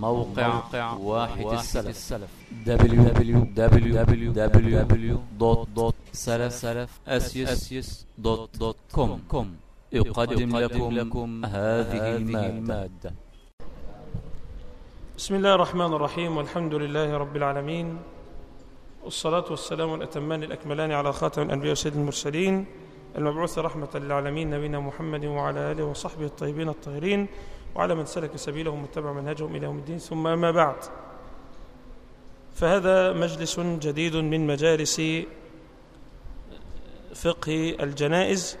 موقع واحد السلف. www.salaf-asys.com يقدم لكم هذه المادة. بسم الله الرحمن الرحيم والحمد لله رب العالمين والصلاة والسلام الأتمان الأكملان على خاتم الأنبياء وسيد المرسلين المبعوث رحمة للعالمين نبينا محمد وعلى آله وصحبه الطيبين الطاهرين. وعلى من سلك سبيلهم واتبع منهجهم إلى يوم الدين ثم ما بعد. فهذا مجلس جديد من مجالس فقه الجنائز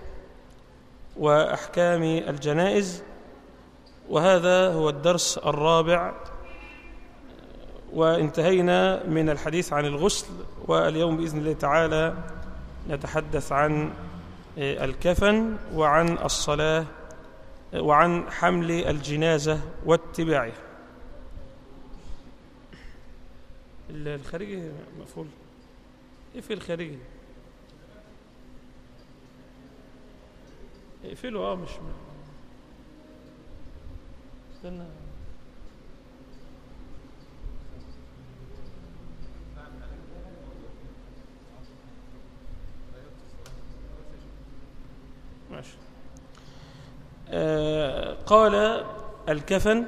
وأحكام الجنائز وهذا هو الدرس الرابع. وانتهينا من الحديث عن الغسل واليوم بإذن الله تعالى نتحدث عن الكفن وعن الصلاة وعن حمل الجنازة واتباعها الخارجي مقفول. إيه في الخارجي؟ اقفله آه مش استنى. ماشي. قال الكفن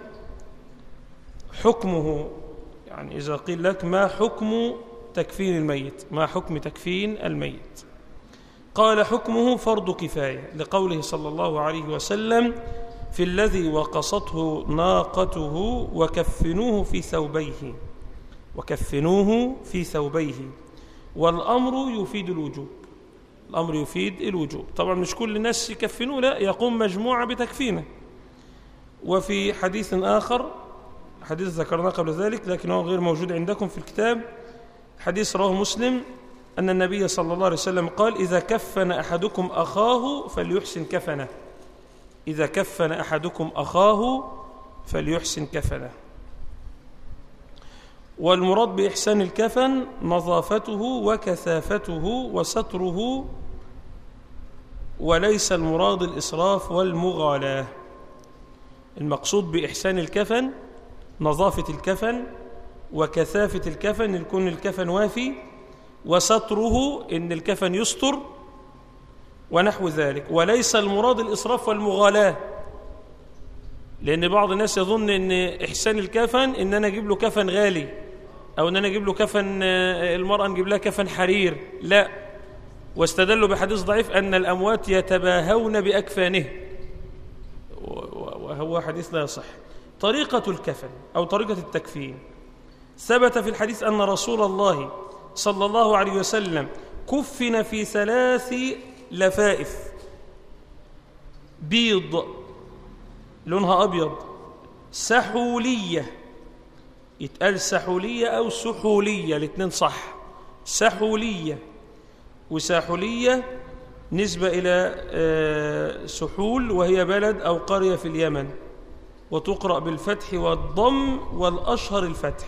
حكمه يعني إذا قيل لك ما حكم تكفين الميت ما حكم تكفين الميت. قال حكمه فرض كفاية لقوله صلى الله عليه وسلم في الذي وقصته ناقته وكفنوه في ثوبيه وكفنوه في ثوبيه والأمر يفيد الوجوب. الأمر يفيد الوجوب. طبعا مش كل الناس يكفنوه لا يقوم مجموعة بتكفينه. وفي حديث آخر حديث ذكرناه قبل ذلك لكنه غير موجود عندكم في الكتاب. حديث رواه مسلم أن النبي صلى الله عليه وسلم قال إذا كفن أحدكم أخاه فليحسن كفنه. إذا كفن أحدكم أخاه فليحسن كفنه. والمراد بإحسان الكفن نظافته وكثافته وستره وليس المراد الإسراف والمغالاة. المقصود بإحسان الكفن نظافة الكفن وكثافة الكفن يكون الكفن وافي وستره إن الكفن يستر ونحو ذلك. وليس المراد الإسراف والمغالاة. لأن بعض الناس يظن أن إحسان الكفن أن أنا أجيب له كفن غالي. أو أن أنا أجيب له كفن المرأة نجيب لها كفن حرير. لا. واستدلوا بحديث ضعيف أن الأموات يتباهون بأكفانه. وهو حديث لا يصح. طريقة الكفن أو طريقة التكفين. ثبت في الحديث أن رسول الله صلى الله عليه وسلم كفن في ثلاث لفائف. بيض لونها أبيض. سحولية. يتقال سحولية أو سحولية الاثنين صح. سحولية. وساحولية نسبة إلى سحول وهي بلد أو قرية في اليمن. وتقرأ بالفتح والضم والأشهر الفتح.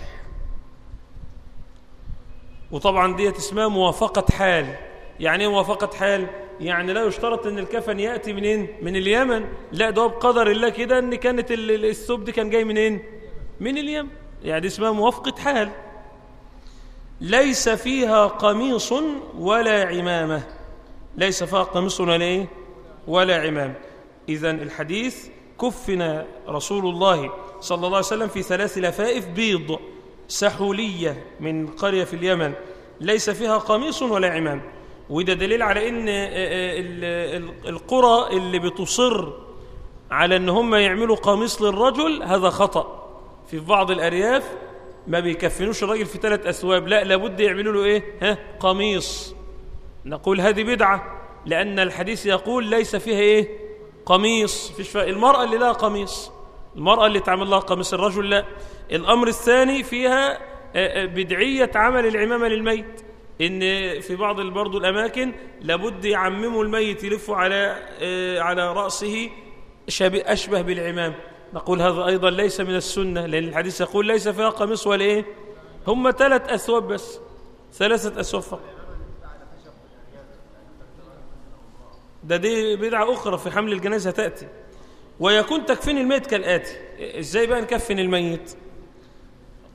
وطبعا دي اسمها موافقة حال. يعني إيه موافقة حال؟ يعني لا يشترط إن الكفن يأتي منين؟ من اليمن. لا ده بقدر الله كده إن كانت الثوب دي كان جاي منين؟ من اليمن. يعني اسمها موافقة حال. ليس فيها قميص ولا عمامة. ليس فيها قميص ولا إيه؟ ولا عمام. إذا الحديث كفن رسول الله صلى الله عليه وسلم في ثلاث لفائف بيض سحولية من قرية في اليمن. ليس فيها قميص ولا عمام. وده دليل على إن القرى اللي بتصر على إن هم يعملوا قميص للرجل هذا خطأ. في بعض الأرياف ما بيكفنوش الراجل في ثلاث أثواب لا لابد يعملوا له إيه؟ ها؟ قميص. نقول هذه بدعة لأن الحديث يقول ليس فيها إيه؟ قميص. فيش المرأة اللي لها قميص المرأة اللي تعمل لها قميص الرجل لا. الأمر الثاني فيها بدعية عمل العمامة للميت. إن في بعض برضو الأماكن لابد يعمموا الميت يلفوا على على رأسه أشبه بالعمام. نقول هذا أيضا ليس من السنة لأن الحديث يقول ليس فيها قميص ولا إيه؟ هم ثلاث أثواب بس ثلاثة أثواب فقط. ده دي بدعة أخرى في حمل الجنازة تأتي. ويكون تكفين الميت كالآتي. إزاي بقى نكفن الميت؟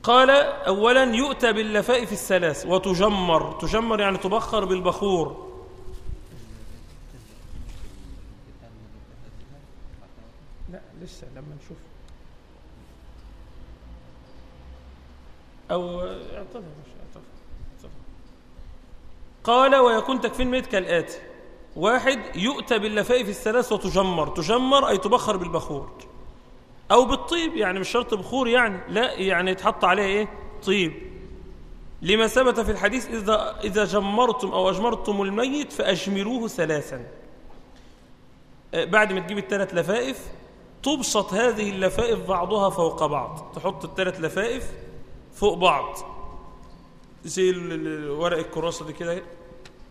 قال أولا يؤتى باللفائف الثلاث وتجمر. تجمر يعني تبخر بالبخور لا لسه لما نشوف. أو اعتذر قال ويكون تكفين ميت كالآتي واحد يؤتى باللفائف الثلاث وتجمر. تجمر أي تبخر بالبخور. أو بالطيب يعني مش شرط بخور يعني لا يعني يتحط عليه إيه؟ طيب. لما ثبت في الحديث إذا, إذا جمرتم أو أجمرتم الميت فأجمروه ثلاثا. آه، بعد ما تجيب الثلاث لفائف تبسط هذه اللفائف بعضها فوق بعض. تحط الثلاث لفائف فوق بعض. زي ورق الكراسة دي كده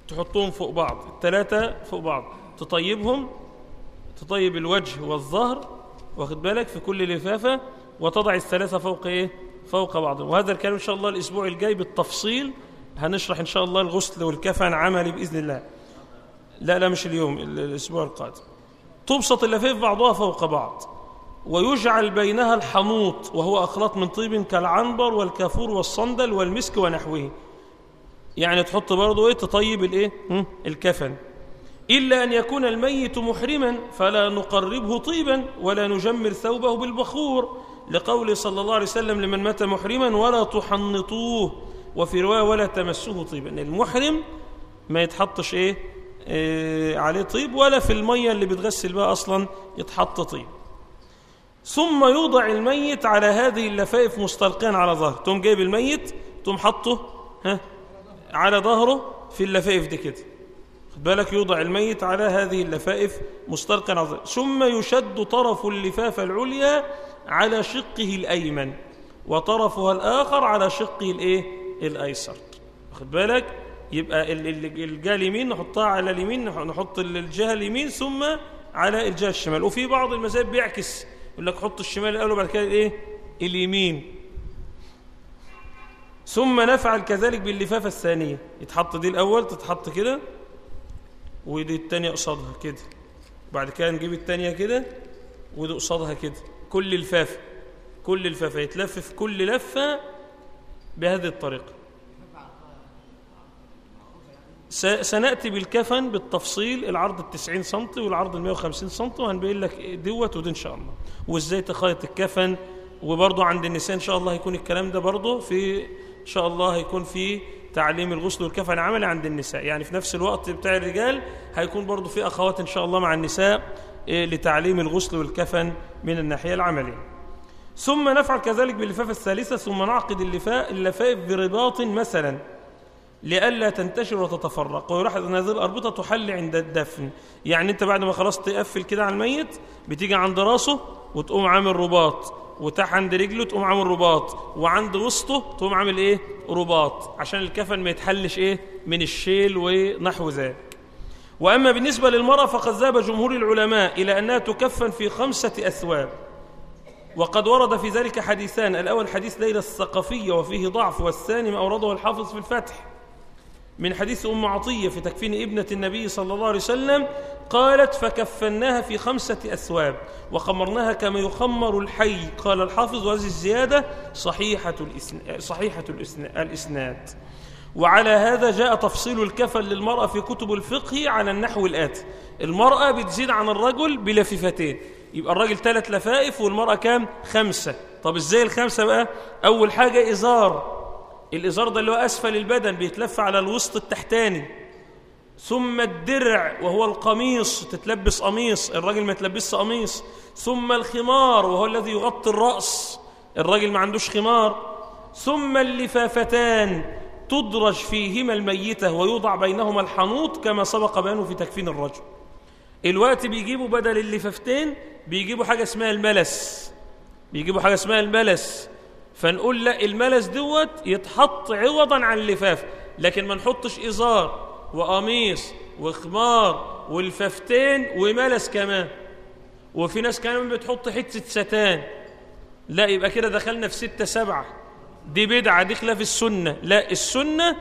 تحطهم فوق بعض. الثلاثة فوق بعض. تطيبهم. تطيب الوجه والظهر. واخد بالك؟ في كل لفافة. وتضع الثلاثة فوق إيه؟ فوق بعض وهذا الكلام إن شاء الله الأسبوع الجاي بالتفصيل. هنشرح إن شاء الله الغسل والكفن عملي بإذن الله. لا لا مش اليوم الأسبوع القادم. تبسط اللفاف بعضها فوق بعض. ويجعل بينها الحنوط وهو أخلاط من طيب كالعنبر والكافور والصندل والمسك ونحوه. يعني تحط برضه إيه؟ تطيب الإيه؟ الكفن. إلا أن يكون الميت محرما فلا نقربه طيبا ولا نجمر ثوبه بالبخور. لقول صلى الله عليه وسلم لمن مات محرما ولا تحنطوه. وفي رواية ولا تمسوه طيبا. المحرم ما يتحطش إيه, إيه؟ عليه طيب ولا في المية اللي بتغسل بها أصلا يتحط طيب. ثم يوضع الميت على هذه اللفائف مستلقيا على ظهر تقوم جايب الميت تقوم حطه ها على ظهره في اللفائف دي كده. خد بالك يوضع الميت على هذه اللفائف مستلقيا على ظهره. ثم يشد طرف اللفافة العليا على شقه الأيمن وطرفها الآخر على شقه الإيه؟ الأيسر. خد بالك؟ يبقى الجهة اليمين نحطها على اليمين نحط الجهة اليمين ثم على الجهة الشمال. وفي بعض المذاهب بيعكس يقول لك حط الشمال الأول وبعد كده الايه اليمين. ثم نفعل كذلك باللفافة الثانية. يتحط دي الأول تتحط كده ودي الثانية قصادها كده. بعد كده نجيب الثانية كده ودي قصادها كده. كل لفافة كل لفافة. يتلف في كل لفة بهذه الطريقة. سنأتي بالكفن بالتفصيل العرض التسعين سنتي والعرض المية وخمسين سنتي وهنبين لك دوت ودي إن شاء الله. وإزاي تخيط الكفن وبرضه عند النساء إن شاء الله هيكون الكلام ده برضه في إن شاء الله هيكون في تعليم الغسل والكفن عملي عند النساء. يعني في نفس الوقت بتاع الرجال هيكون برضه في أخوات إن شاء الله مع النساء إيه، لتعليم الغسل والكفن من الناحية العملية. ثم نفعل كذلك باللفافة الثالثة ثم نعقد اللفاء اللفائف برباط مثلا. لئلا تنتشر وتتفرق. ويلاحظ أن هذه الأربطة تحل عند الدفن. يعني أنت بعد ما خلاص تقفل كده على الميت بتيجي عند راسه وتقوم عامل رباط. وتحت عند رجله تقوم عامل رباط. وعند وسطه تقوم عامل إيه؟ رباط. عشان الكفن ما يتحلش إيه؟ من الشيل ونحو ذلك وأما بالنسبة للمرأة فقد ذهب جمهور العلماء إلى أنها تكفن في خمسة أثواب. وقد ورد في ذلك حديثان. الأول حديث ليلى الثقفية وفيه ضعف والثاني ما أورده الحافظ في الفتح. من حديث أم عطية في تكفين ابنة النبي صلى الله عليه وسلم قالت فكفناها في خمسة أثواب وخمرناها كما يخمر الحي. قال الحافظ وهذه الزيادة صحيحة, صحيحة الإسناد. وعلى هذا جاء تفصيل الكفن للمرأة في كتب الفقه على النحو الآتي المرأة بتزيد عن الرجل بلفيفتين يبقى الراجل ثلاث لفائف والمرأة كام؟ خمسة. طب إزاي الخمسة بقى؟ أول حاجة إزار. الإزار ده اللي هو أسفل البدن بيتلف على الوسط التحتاني. ثم الدرع وهو القميص تتلبس قميص الراجل ما يتلبسش قميص. ثم الخمار وهو الذي يغطي الرأس الراجل ما عندوش خمار. ثم اللفافتان تدرج فيهما الميتة ويوضع بينهما الحنوط كما سبق بيانه في تكفين الرجل. الوقت بيجيبوا بدل اللفافتين بيجيبوا حاجة اسمها الملس. بيجيبوا حاجة اسمها الملس. فنقول لا الملس دوت يتحط عوضا عن اللفاف لكن ما نحطش إزار وقميص وخمار والففتين وملس كمان. وفي ناس كمان بتحط حتة ستان. لا يبقى كده دخلنا في ستة سبعة. دي بدعة دي خلاف السنة. لا السنة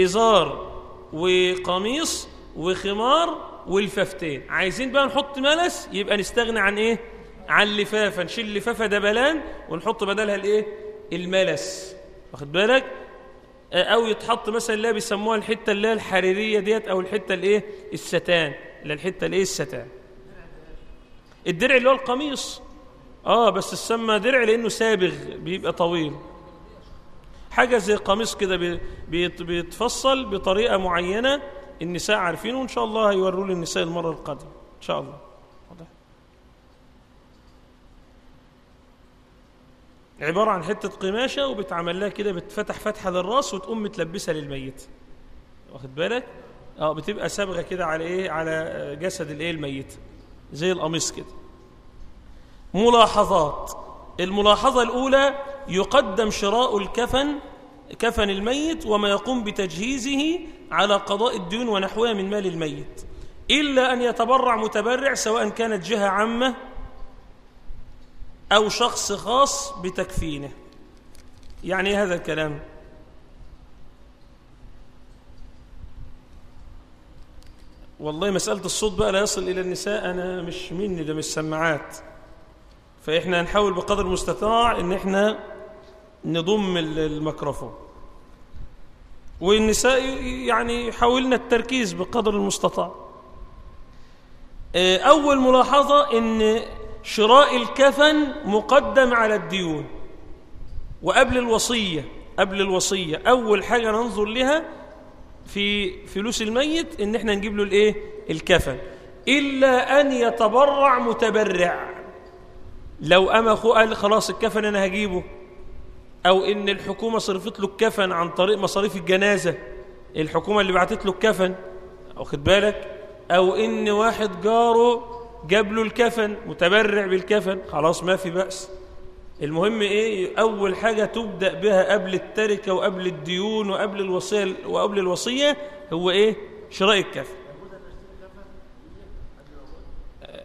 إزار وقميص وخمار والففتين عايزين بقى نحط ملس؟ يبقى نستغنى عن إيه؟ عن لفافة نشيل لفافة دبلان ونحط بدلها الايه الملس. واخد بالك؟ أو يتحط مثلا اللي بيسموها الحتة اللي هي الحريرية ديت أو الحتة الإيه؟ الستان. اللي الحتة الإيه؟ الستان. الدرع اللي هو القميص. آه بس السمى درع لأنه سابغ بيبقى طويل. حاجة زي قميص كده بي- بيت- بيتفصل بطريقة معينة النساء عارفينه وإن شاء الله هيوروا لي النساء المرة القادمة. إن شاء الله. عبارة عن حتة قماشة وبتعمل لها كده بتفتح فتحة للراس وتقوم متلبسه للميت. واخد بالك؟ آه بتبقى صبغه كده على إيه؟ على آه، جسد الإيه؟ الميت. زي القميص كده. ملاحظات. الملاحظة الأولى يقدم شراء الكفن كفن الميت وما يقوم بتجهيزه على قضاء الديون ونحوها من مال الميت. إلا أن يتبرع متبرع سواء كانت جهة عامة أو شخص خاص بتكفينه. يعني إيه هذا الكلام؟ والله مسألة الصوت بقى لا يصل إلى النساء أنا مش مني ده مش سماعات. فإحنا هنحاول بقدر المستطاع إن إحنا نضم ال- الميكروفون. والنساء يعني حاولنا التركيز بقدر المستطاع. آه، أول ملاحظة إن شراء الكفن مقدم على الديون. وقبل الوصية قبل الوصية أول حاجة ننظر لها في فلوس الميت إن إحنا نجيب له الإيه؟ الكفن. إلا أن يتبرع متبرع. لو أما أخوه قال خلاص الكفن أنا هجيبه. أو إن الحكومة صرفت له الكفن عن طريق مصاريف الجنازة. الحكومة اللي بعتت له الكفن واخد بالك؟ أو إن واحد جاره جاب له الكفن متبرع بالكفن خلاص ما في بأس. المهم إيه؟ أول حاجة تبدأ بها قبل التركة وقبل الديون وقبل الوصية وقبل الوصية هو إيه؟ شراء الكفن.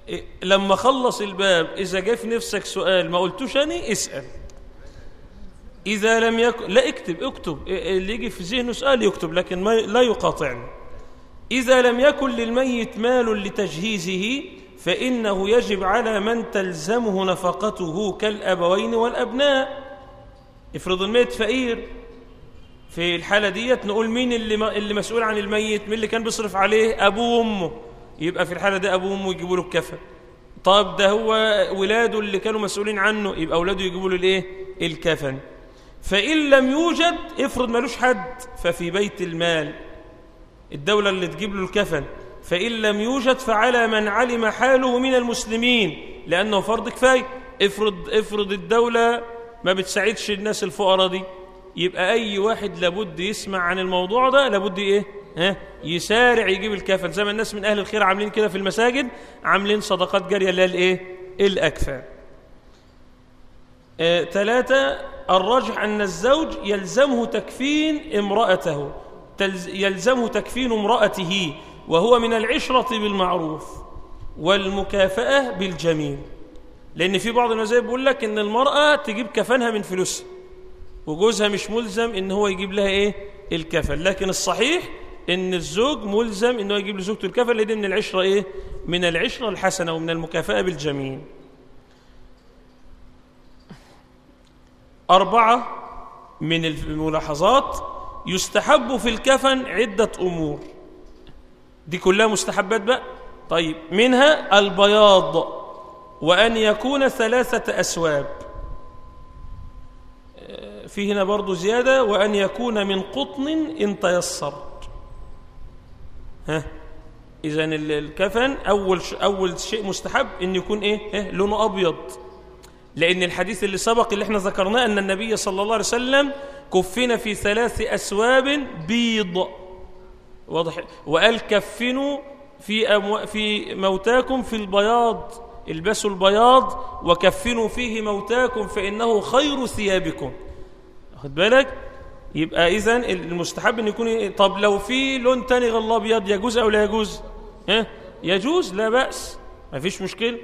إيه، لما خلص الباب إذا جاء في نفسك سؤال ما قلتوش أنا؟ اسأل. إذا لم يكن لا اكتب اكتب. إيه، اللي يجي في ذهنه سؤال يكتب لكن ما لا يقاطعني. إذا لم يكن للميت مال لتجهيزه فإنه يجب على من تلزمه نفقته كالأبوين والأبناء. افرض الميت فقير. في الحالة ديت نقول مين اللي, اللي مسؤول عن الميت؟ مين اللي كان بيصرف عليه؟ أبوه وأمه. يبقى في الحالة دي أبوه وأمه يجيبوا له الكفن طب ده هو ولاده اللي كانوا مسؤولين عنه يبقى أولاده يجيبوا له الإيه؟ الكفن. فإن لم يوجد افرض ملوش حد ففي بيت المال. الدولة اللي تجيب له الكفن. فإن لم يوجد فعلى من علم حاله من المسلمين لأنه فرض كفاية. افرض, افرض الدولة ما بتساعدش الناس الفقراء دي. يبقى أي واحد لابد يسمع عن الموضوع ده لابد إيه؟ ها؟ يسارع يجيب الكفن زي ما الناس من أهل الخير عاملين كده في المساجد عاملين صدقات جارية اللي هي الإيه؟ الأكفان آه، ثلاثة الراجح أن الزوج يلزمه تكفين امرأته. يلزمه تكفين امرأته. وهو من العشرة بالمعروف والمكافأة بالجميل. لأن في بعض المذاهب بيقول لك إن المرأة تجيب كفنها من فلوسها وجوزها مش ملزم إن هو يجيب لها إيه؟ الكفن. لكن الصحيح إن الزوج ملزم إنه يجيب لزوجته الكفن. لأن من العشرة إيه؟ من العشرة الحسنة ومن المكافأة بالجميل. أربعة من الملاحظات يستحب في الكفن عدة أمور. دي كلها مستحبات بقى؟ طيب منها البياض وأن يكون ثلاثة أسواب. آه، في هنا برضو زيادة وأن يكون من قطن إن تيسر ها؟ إذا الكفن أول أول شيء مستحب إن يكون إيه؟ إيه؟ لونه أبيض. لأن الحديث اللي سبق اللي إحنا ذكرناه أن النبي صلى الله عليه وسلم كفن في ثلاث أسواب بيض. واضح. وقال كفنوا في أمو... في موتاكم في البياض البسوا البياض وكفنوا فيه موتاكم فإنه خير ثيابكم. واخد بالك؟ يبقى إذن المستحب أن يكون؟ طب لو في لون تاني غير الأبيض يجوز أو لا يجوز؟ ها؟ يجوز لا بأس. ما فيش مشكلة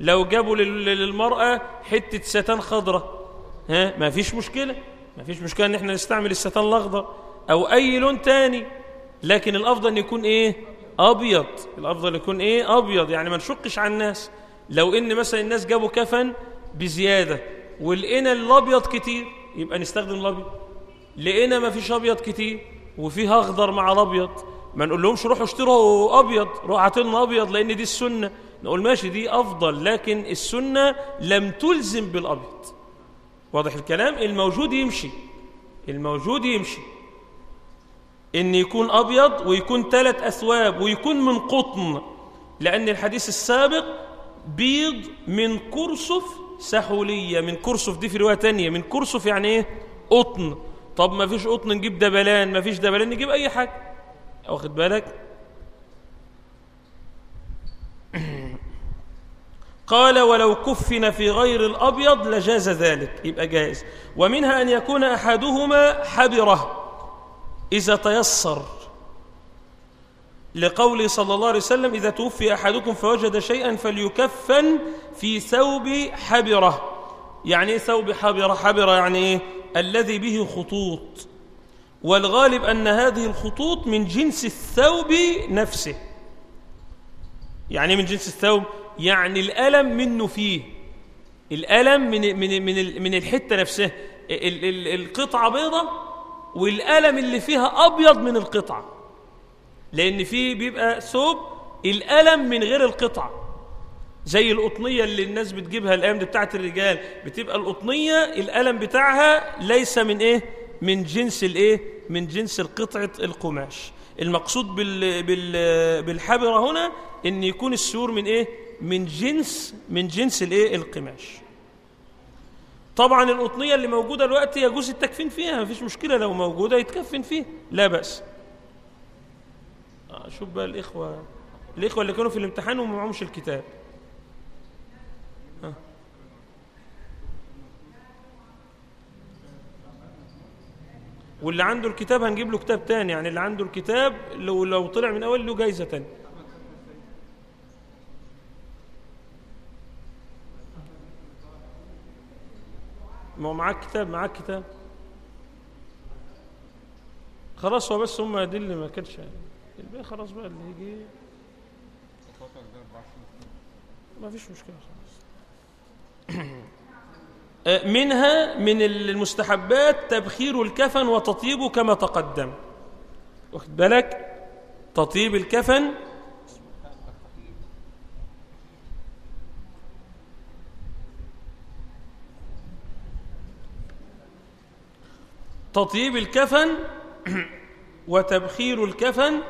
لو جابوا لل- للمرأة حتة ستان خضراء ها؟ ما فيش مشكلة. ما فيش مشكلة إن إحنا نستعمل الستان الأخضر أو أي لون تاني. لكن الأفضل يكون إيه؟ أبيض. الأفضل يكون إيه؟ أبيض. يعني ما نشقش على الناس. لو إن مثلا الناس جابوا كفن بزيادة ولقينا الأبيض كتير يبقى نستخدم الأبيض. لقينا ما فيش أبيض كتير وفيها أخضر مع الأبيض. ما نقول لهمش روحوا اشتروا أبيض روحوا هاتوا لنا أبيض لأن دي السنة. نقول ماشي دي أفضل لكن السنة لم تلزم بالأبيض. واضح الكلام؟ الموجود يمشي. الموجود يمشي. إن يكون أبيض ويكون ثلاث أثواب ويكون من قطن لأن الحديث السابق بيض من كرسف سحولية من كرسف دي في رواية تانية من كرسف يعني إيه؟ قطن. طب ما فيش قطن نجيب دبلان ما فيش دبلان نجيب أي حاجة. واخد بالك؟ قال ولو كفن في غير الأبيض لجاز ذلك. يبقى جائز. ومنها أن يكون أحدهما حبرة. إذا تيسر لقوله صلى الله عليه وسلم إذا توفي أحدكم فوجد شيئا فليكفن في ثوب حبرة. يعني إيه ثوب حبرة؟ حبرة يعني إيه؟ الذي به خطوط. والغالب أن هذه الخطوط من جنس الثوب نفسه. يعني من جنس الثوب؟ يعني الألم منه فيه. الألم من من من من الحتة نفسها ال- ال- القطعة بيضة والألم اللي فيها أبيض من القطعة لأن فيه بيبقى ثوب الألم من غير القطعة زي القطنية اللي الناس بتجيبها الأيام دي بتاعت الرجال بتبقى القطنية الألم بتاعها ليس من إيه؟ من جنس الإيه؟ من جنس القطعة القماش. المقصود بال بال بالحبرة هنا إن يكون السور من إيه؟ من جنس من جنس الإيه؟ القماش. طبعا القطنية اللي موجودة دلوقتي يجوز التكفين فيها مفيش مشكلة لو موجودة يتكفن فيها لا بأس آه، شوف بقى الإخوة الإخوة اللي كانوا في الامتحان وما معهمش الكتاب. واللي عنده الكتاب هنجيب له كتاب تاني يعني اللي عنده الكتاب لو لو طلع من أول له جايزة تاني ما هو معاك كتاب معاك كتاب. خلاص هو بس هم دي اللي ما كانش الباقي خلاص بقى اللي يجي. ما فيش مشكلة خلاص. آه، منها من المستحبات تبخير الكفن وتطيبه كما تقدم. واخد بالك؟ تطيب الكفن تطيب الكفن وتبخير الكفن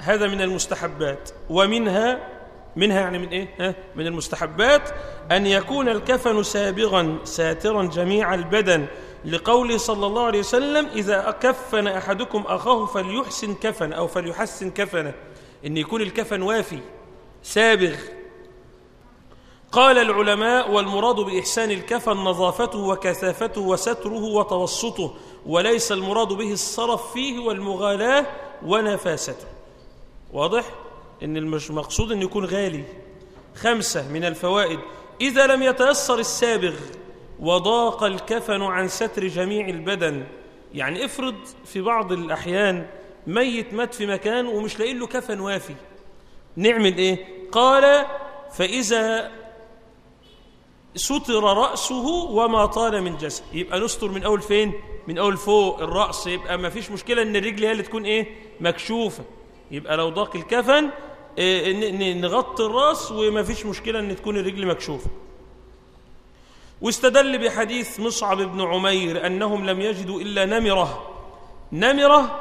هذا من المستحبات. ومنها منها يعني من إيه؟ ها؟ من المستحبات أن يكون الكفن سابغا ساترا جميع البدن لقوله صلى الله عليه وسلم إذا كفن أحدكم أخاه فليحسن كفن أو فليحسن كفنه. إن يكون الكفن وافي سابغ قال العلماء والمراد بإحسان الكفن نظافته وكثافته وستره وتوسطه وليس المراد به الصرف فيه والمغالاة ونفاسته واضح؟ إن المقصود أن يكون غالي خمسة من الفوائد إذا لم يتيسر السابغ وضاق الكفن عن ستر جميع البدن يعني افرض في بعض الأحيان ميت مات في مكان ومش لاقين له كفن وافي نعمل إيه؟ قال فإذا ستر رأسه وما طال من جسد. يبقى نستر من أول فين؟ من أول فوق الرأس. يبقى ما فيش مشكلة أن الرجل هي اللي تكون إيه؟ مكشوفة. يبقى لو ضاق الكفن ن- نغطي الرأس وما فيش مشكلة أن تكون الرجل مكشوفة. واستدل بحديث مصعب بن عمير أنهم لم يجدوا إلا نمرة. نمرة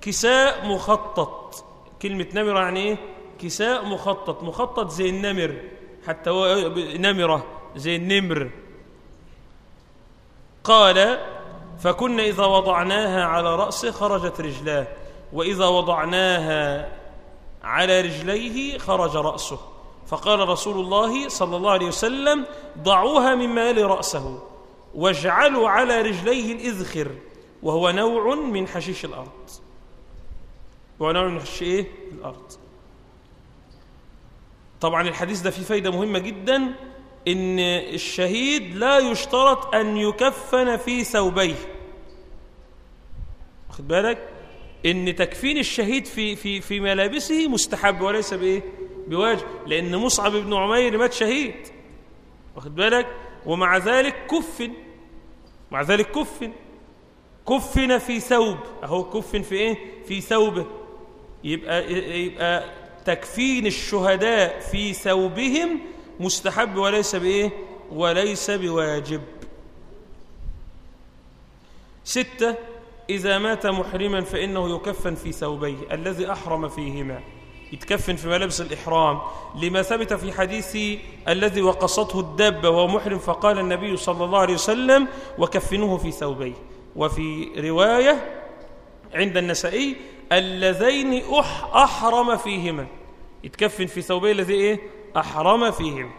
كساء مخطط. كلمة نمرة يعني إيه؟ كساء مخطط. مخطط زي النمر. حتى هو نمرة. زي النمر قال فكنا إذا وضعناها على رأسه خرجت رجلاه وإذا وضعناها على رجليه خرج رأسه. فقال رسول الله صلى الله عليه وسلم ضعوها مما يلي رأسه واجعلوا على رجليه الإذخر وهو نوع من حشيش الأرض. وهو نوع من حشيش إيه؟ الأرض. طبعا الحديث ده فيه فايدة مهمة جدا. إن الشهيد لا يشترط أن يكفن في ثوبيه. واخد بالك؟ إن تكفين الشهيد في في في ملابسه مستحب وليس بإيه؟ بواجب لأن مصعب بن عمير مات شهيد. واخد بالك؟ ومع ذلك كفن. مع ذلك كفن. كفن في ثوب. أهو كفن في إيه؟ في ثوبه. يبقى, يبقى تكفين الشهداء في ثوبهم مستحب وليس بإيه؟ وليس بواجب. ستة إذا مات محرما فإنه يكفن في ثوبيه الذي أحرم فيهما. يتكفن في ملابس الإحرام. لما ثبت في حديث الذي وقصته الدابة وهو محرم فقال النبي صلى الله عليه وسلم وكفنوه في ثوبيه. وفي رواية عند النسائي اللذين أح أحرم فيهما. يتكفن في ثوبيه الذي إيه؟ أحرم فيهما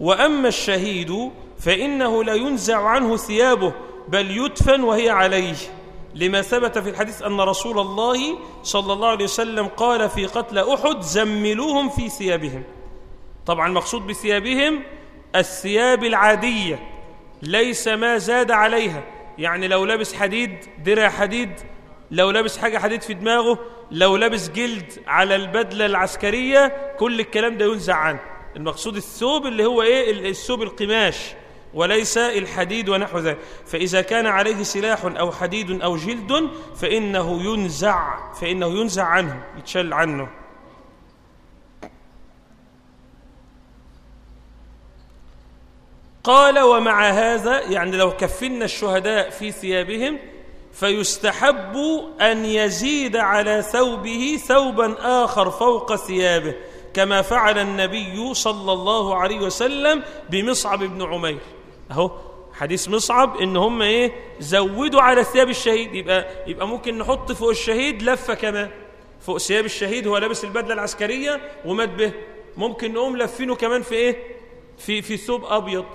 وأما الشهيد فإنه لا ينزع عنه ثيابه بل يدفن وهي عليه. لما ثبت في الحديث أن رسول الله صلى الله عليه وسلم قال في قتل أحد زملوهم في ثيابهم. طبعا المقصود بثيابهم الثياب العادية ليس ما زاد عليها. يعني لو لابس حديد درع حديد لو لابس حاجة حديد في دماغه لو لابس جلد على البدلة العسكرية كل الكلام ده ينزع عنه. المقصود الثوب اللي هو إيه؟ الثوب القماش وليس الحديد ونحو ذلك. فإذا كان عليه سلاح أو حديد أو جلد فإنه ينزع فإنه ينزع عنه يتشل عنه. قال ومع هذا يعني لو كفنا الشهداء في ثيابهم فيستحب أن يزيد على ثوبه ثوبا آخر فوق ثيابه كما فعل النبي صلى الله عليه وسلم بمصعب بن عمير. أهو حديث مصعب ان هم إيه؟ زودوا على ثياب الشهيد. يبقى يبقى ممكن نحط فوق الشهيد لفة كمان. فوق ثياب الشهيد هو لابس البدلة العسكرية ومات به. ممكن نقوم لفينه كمان في إيه؟ في في ثوب أبيض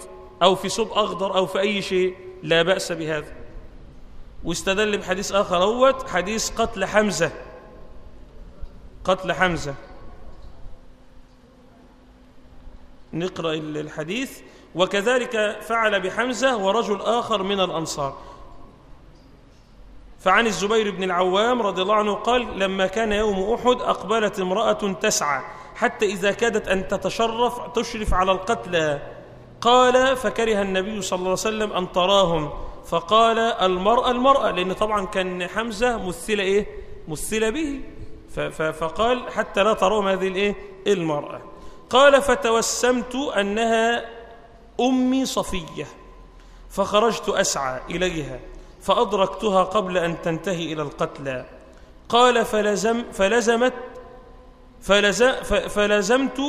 أو في ثوب أخضر أو في أي شيء. لا بأس بهذا. واستدل بحديث آخر اهوت حديث قتل حمزة. قتل حمزة. نقرأ الحديث. وكذلك فعل بحمزة ورجل آخر من الأنصار. فعن الزبير بن العوام رضي الله عنه قال لما كان يوم أحد أقبلت امرأة تسعى حتى إذا كادت أن تتشرف تشرف على القتلى. قال فكره النبي صلى الله عليه وسلم أن تراهم. فقال المرأة المرأة لأن طبعا كان حمزة مثلة إيه؟ مثلة به. فقال حتى لا تراهم هذه الإيه؟ المرأة. قال فتوسمت أنها أمي صفية. فخرجت أسعى إليها فأدركتها قبل أن تنتهي إلى القتلى. قال فلزم فلزمت فلز فلزمت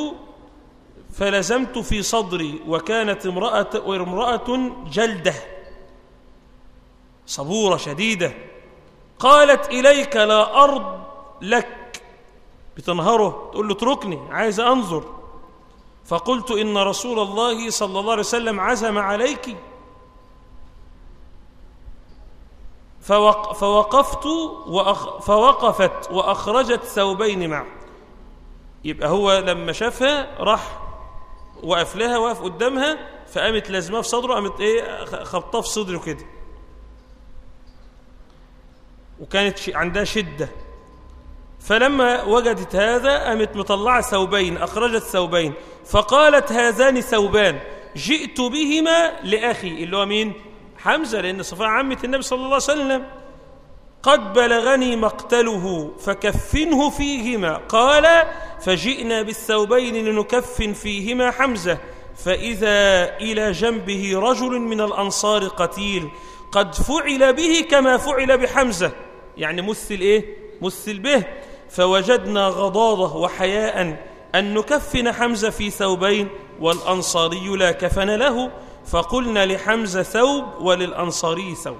فلزمت في صدري وكانت امرأة, امرأة جلدة. صبورة شديدة. قالت إليك لا أرض لك. بتنهره تقول له اتركني عايز أنظر. فقلت إن رسول الله صلى الله عليه وسلم عزم عليك. فوق فوقفت وأخ فوقفت وأخرجت ثوبين معه. يبقى هو لما شافها راح وقف لها وقف قدامها فقامت لازمه في صدره قامت إيه خبطاه في صدره كده. وكانت عندها شدة. فلما وجدت هذا قامت مطلعة ثوبين أخرجت ثوبين فقالت هذان ثوبان جئت بهما لأخي. اللي هو مين؟ حمزة لأن صفاء عمة النبي صلى الله عليه وسلم. قد بلغني مقتله فكفنه فيهما. قال فجئنا بالثوبين لنكفن فيهما حمزة. فإذا إلى جنبه رجل من الأنصار قتيل قد فعل به كما فعل بحمزة. يعني مثل إيه مثل به فوجدنا غضاضة وحياء أن نكفن حمزة في ثوبين والأنصاري لا كفن له. فقلنا لحمزة ثوب وللأنصاري ثوب.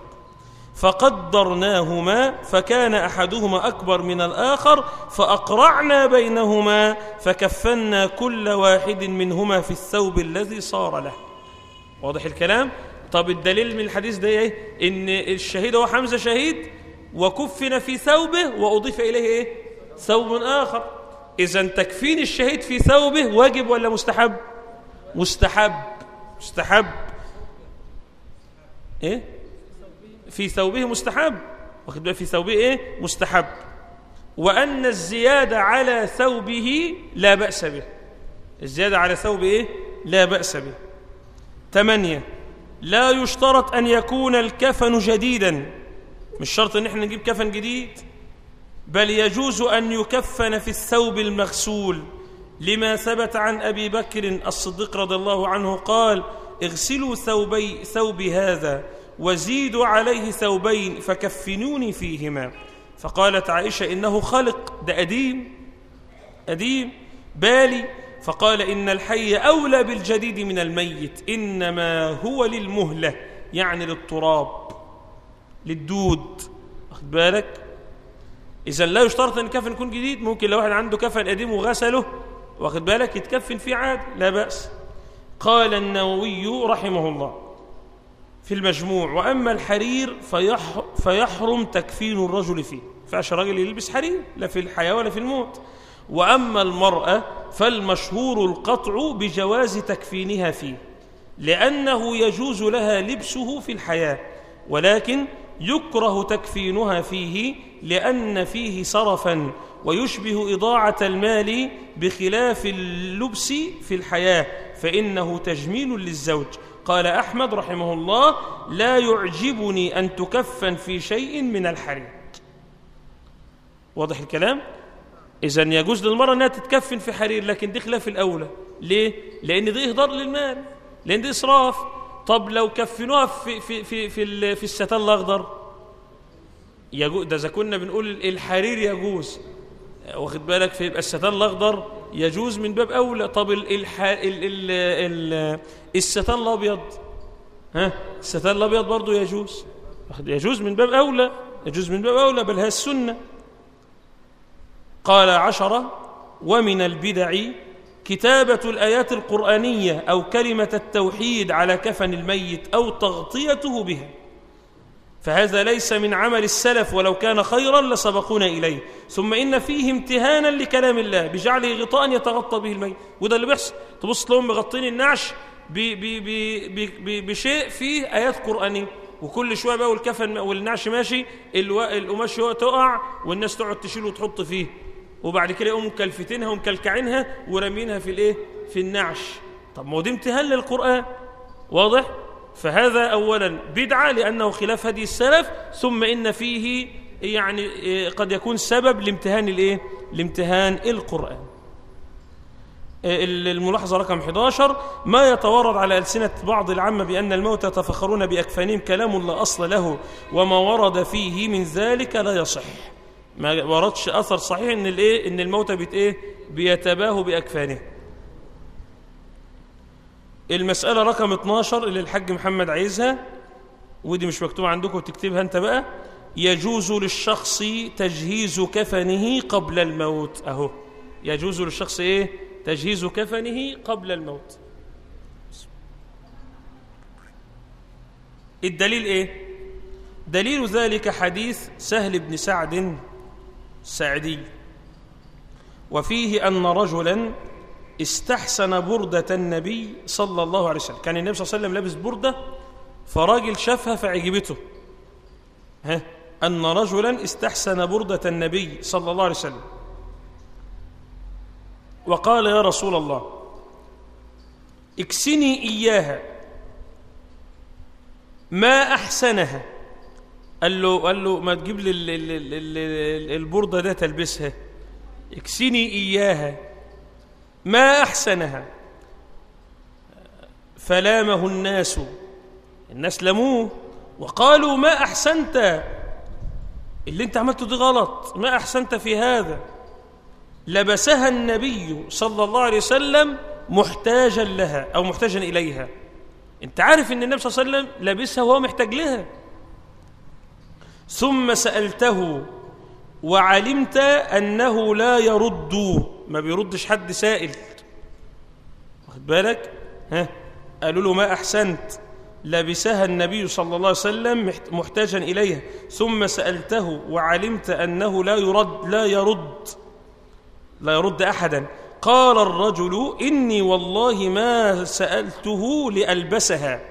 فقدرناهما فكان أحدهما أكبر من الآخر فأقرعنا بينهما فكفنا كل واحد منهما في الثوب الذي صار له. واضح الكلام؟ طب الدليل من الحديث ده إيه؟ إن الشهيد هو حمزة شهيد؟ وكفن في ثوبه وأضيف إليه إيه؟ ثوب آخر. إذا تكفين الشهيد في ثوبه واجب ولا مستحب؟ مستحب. مستحب. إيه؟ في ثوبه مستحب. واخد في ثوبه إيه؟ مستحب. وأن الزيادة على ثوبه لا بأس به. الزيادة على ثوبه إيه؟ لا بأس به. ثمانية. لا يشترط أن يكون الكفن جديدا. مش شرط أن إحنا نجيب كفن جديد بل يجوز أن يكفن في الثوب المغسول. لما ثبت عن أبي بكر الصديق رضي الله عنه قال اغسلوا ثوبي ثوب هذا وزيدوا عليه ثوبين فكفنوني فيهما. فقالت عائشة إنه خلق ده أديم أديم بالي. فقال إن الحي أولى بالجديد من الميت إنما هو للمهلة يعني للتراب. للدود. واخد بالك؟ إذا لا يشترط أن الكفن يكون جديد ممكن لو واحد عنده كفن قديم وغسله واخد بالك؟ يتكفن فيه عاد لا بأس. قال النووي رحمه الله في المجموع وأما الحرير فيح فيحرم تكفين الرجل فيه. فعش راجل يلبس حرير لا في الحياة ولا في الموت. وأما المرأة فالمشهور القطع بجواز تكفينها فيه لأنه يجوز لها لبسه في الحياة. ولكن يكره تكفينها فيه لأن فيه صرفا ويشبه إضاعة المال بخلاف اللبس في الحياة فإنه تجميل للزوج قال أحمد رحمه الله لا يعجبني أن تكفن في شيء من الحرير واضح الكلام؟ إذا يجوز للمرأة أنها تتكفن في حرير لكن دي خلاف الأولى ليه؟ لأن دي إهدار للمال لأن دي إسراف طب لو كفنوها في في في في, في الستان الأخضر؟ يجوز ده إذا كنا بنقول الحرير يجوز. واخد بالك؟ فيبقى الستان الأخضر يجوز من باب أولى. طب الح... ال... ال... ال... الستان الأبيض؟ ها؟ الستان الأبيض برضه يجوز. يجوز من باب أولى. يجوز من باب أولى. بل هي السنة. قال عشرة ومن البدع كتابة الآيات القرآنية أو كلمة التوحيد على كفن الميت أو تغطيته بها. فهذا ليس من عمل السلف ولو كان خيرا لسبقونا إليه. ثم إن فيه امتهانا لكلام الله بجعله غطاء يتغطى به الميت. وده اللي بيحصل. تبص لهم مغطين النعش بي بي بي بي بشيء فيه آيات قرآنية. وكل شوية بقى والكفن والنعش ماشي القماش تقع والناس تقعد تشيل وتحط فيه. وبعد كده يقوموا مكلفتينها ومكلكعينها ورامينها في الايه؟ في النعش. طب ما هو دي امتهان للقرآن. واضح؟ فهذا أولا بدعة لأنه خلاف هدي السلف ثم إن فيه يعني قد يكون سبب لامتهان الإيه؟ لامتهان القرآن. الملاحظة رقم 11 ما يتورد على ألسنة بعض العامة بأن الموتى يتفخرون بأكفانهم كلام لا أصل له وما ورد فيه من ذلك لا يصح. ما وردش أثر صحيح إن الإيه؟ إن الموتى بت إيه؟ بيتباهوا بأكفانهم المسألة رقم 12 اللي الحاج محمد عايزها ودي مش مكتوبة عندكم تكتبها أنت بقى. يجوز للشخص تجهيز كفنه قبل الموت. أهو. يجوز للشخص إيه؟ تجهيز كفنه قبل الموت. الدليل إيه؟ دليل ذلك حديث سهل بن سعد السعدي وفيه أن رجلا استحسن بردة النبي صلى الله عليه وسلم. كان النبي صلى الله عليه وسلم لابس بردة فراجل شافها فعجبته. ها؟ أن رجلا استحسن بردة النبي صلى الله عليه وسلم. وقال يا رسول الله اكسني إياها ما أحسنها. قال له قال له ما تجيب لي البردة ده تلبسها اكسني إياها. ما أحسنها. فلامه الناس. الناس لموه. وقالوا ما أحسنت. اللي انت عملته دي غلط. ما أحسنت في هذا. لبسها النبي صلى الله عليه وسلم محتاجا لها أو محتاجا إليها. انت عارف إن النبي صلى الله عليه وسلم لابسها وهو محتاج لها. ثم سألته وعلمت أنه لا يرد ما بيردش حد سائل. واخد بالك؟ ها؟ قالوا له ما أحسنت؟ لبسها النبي صلى الله عليه وسلم محتاجا إليها. ثم سألته وعلمت أنه لا يرد لا يرد لا يرد أحدا. قال الرجل إني والله ما سألته لألبسها.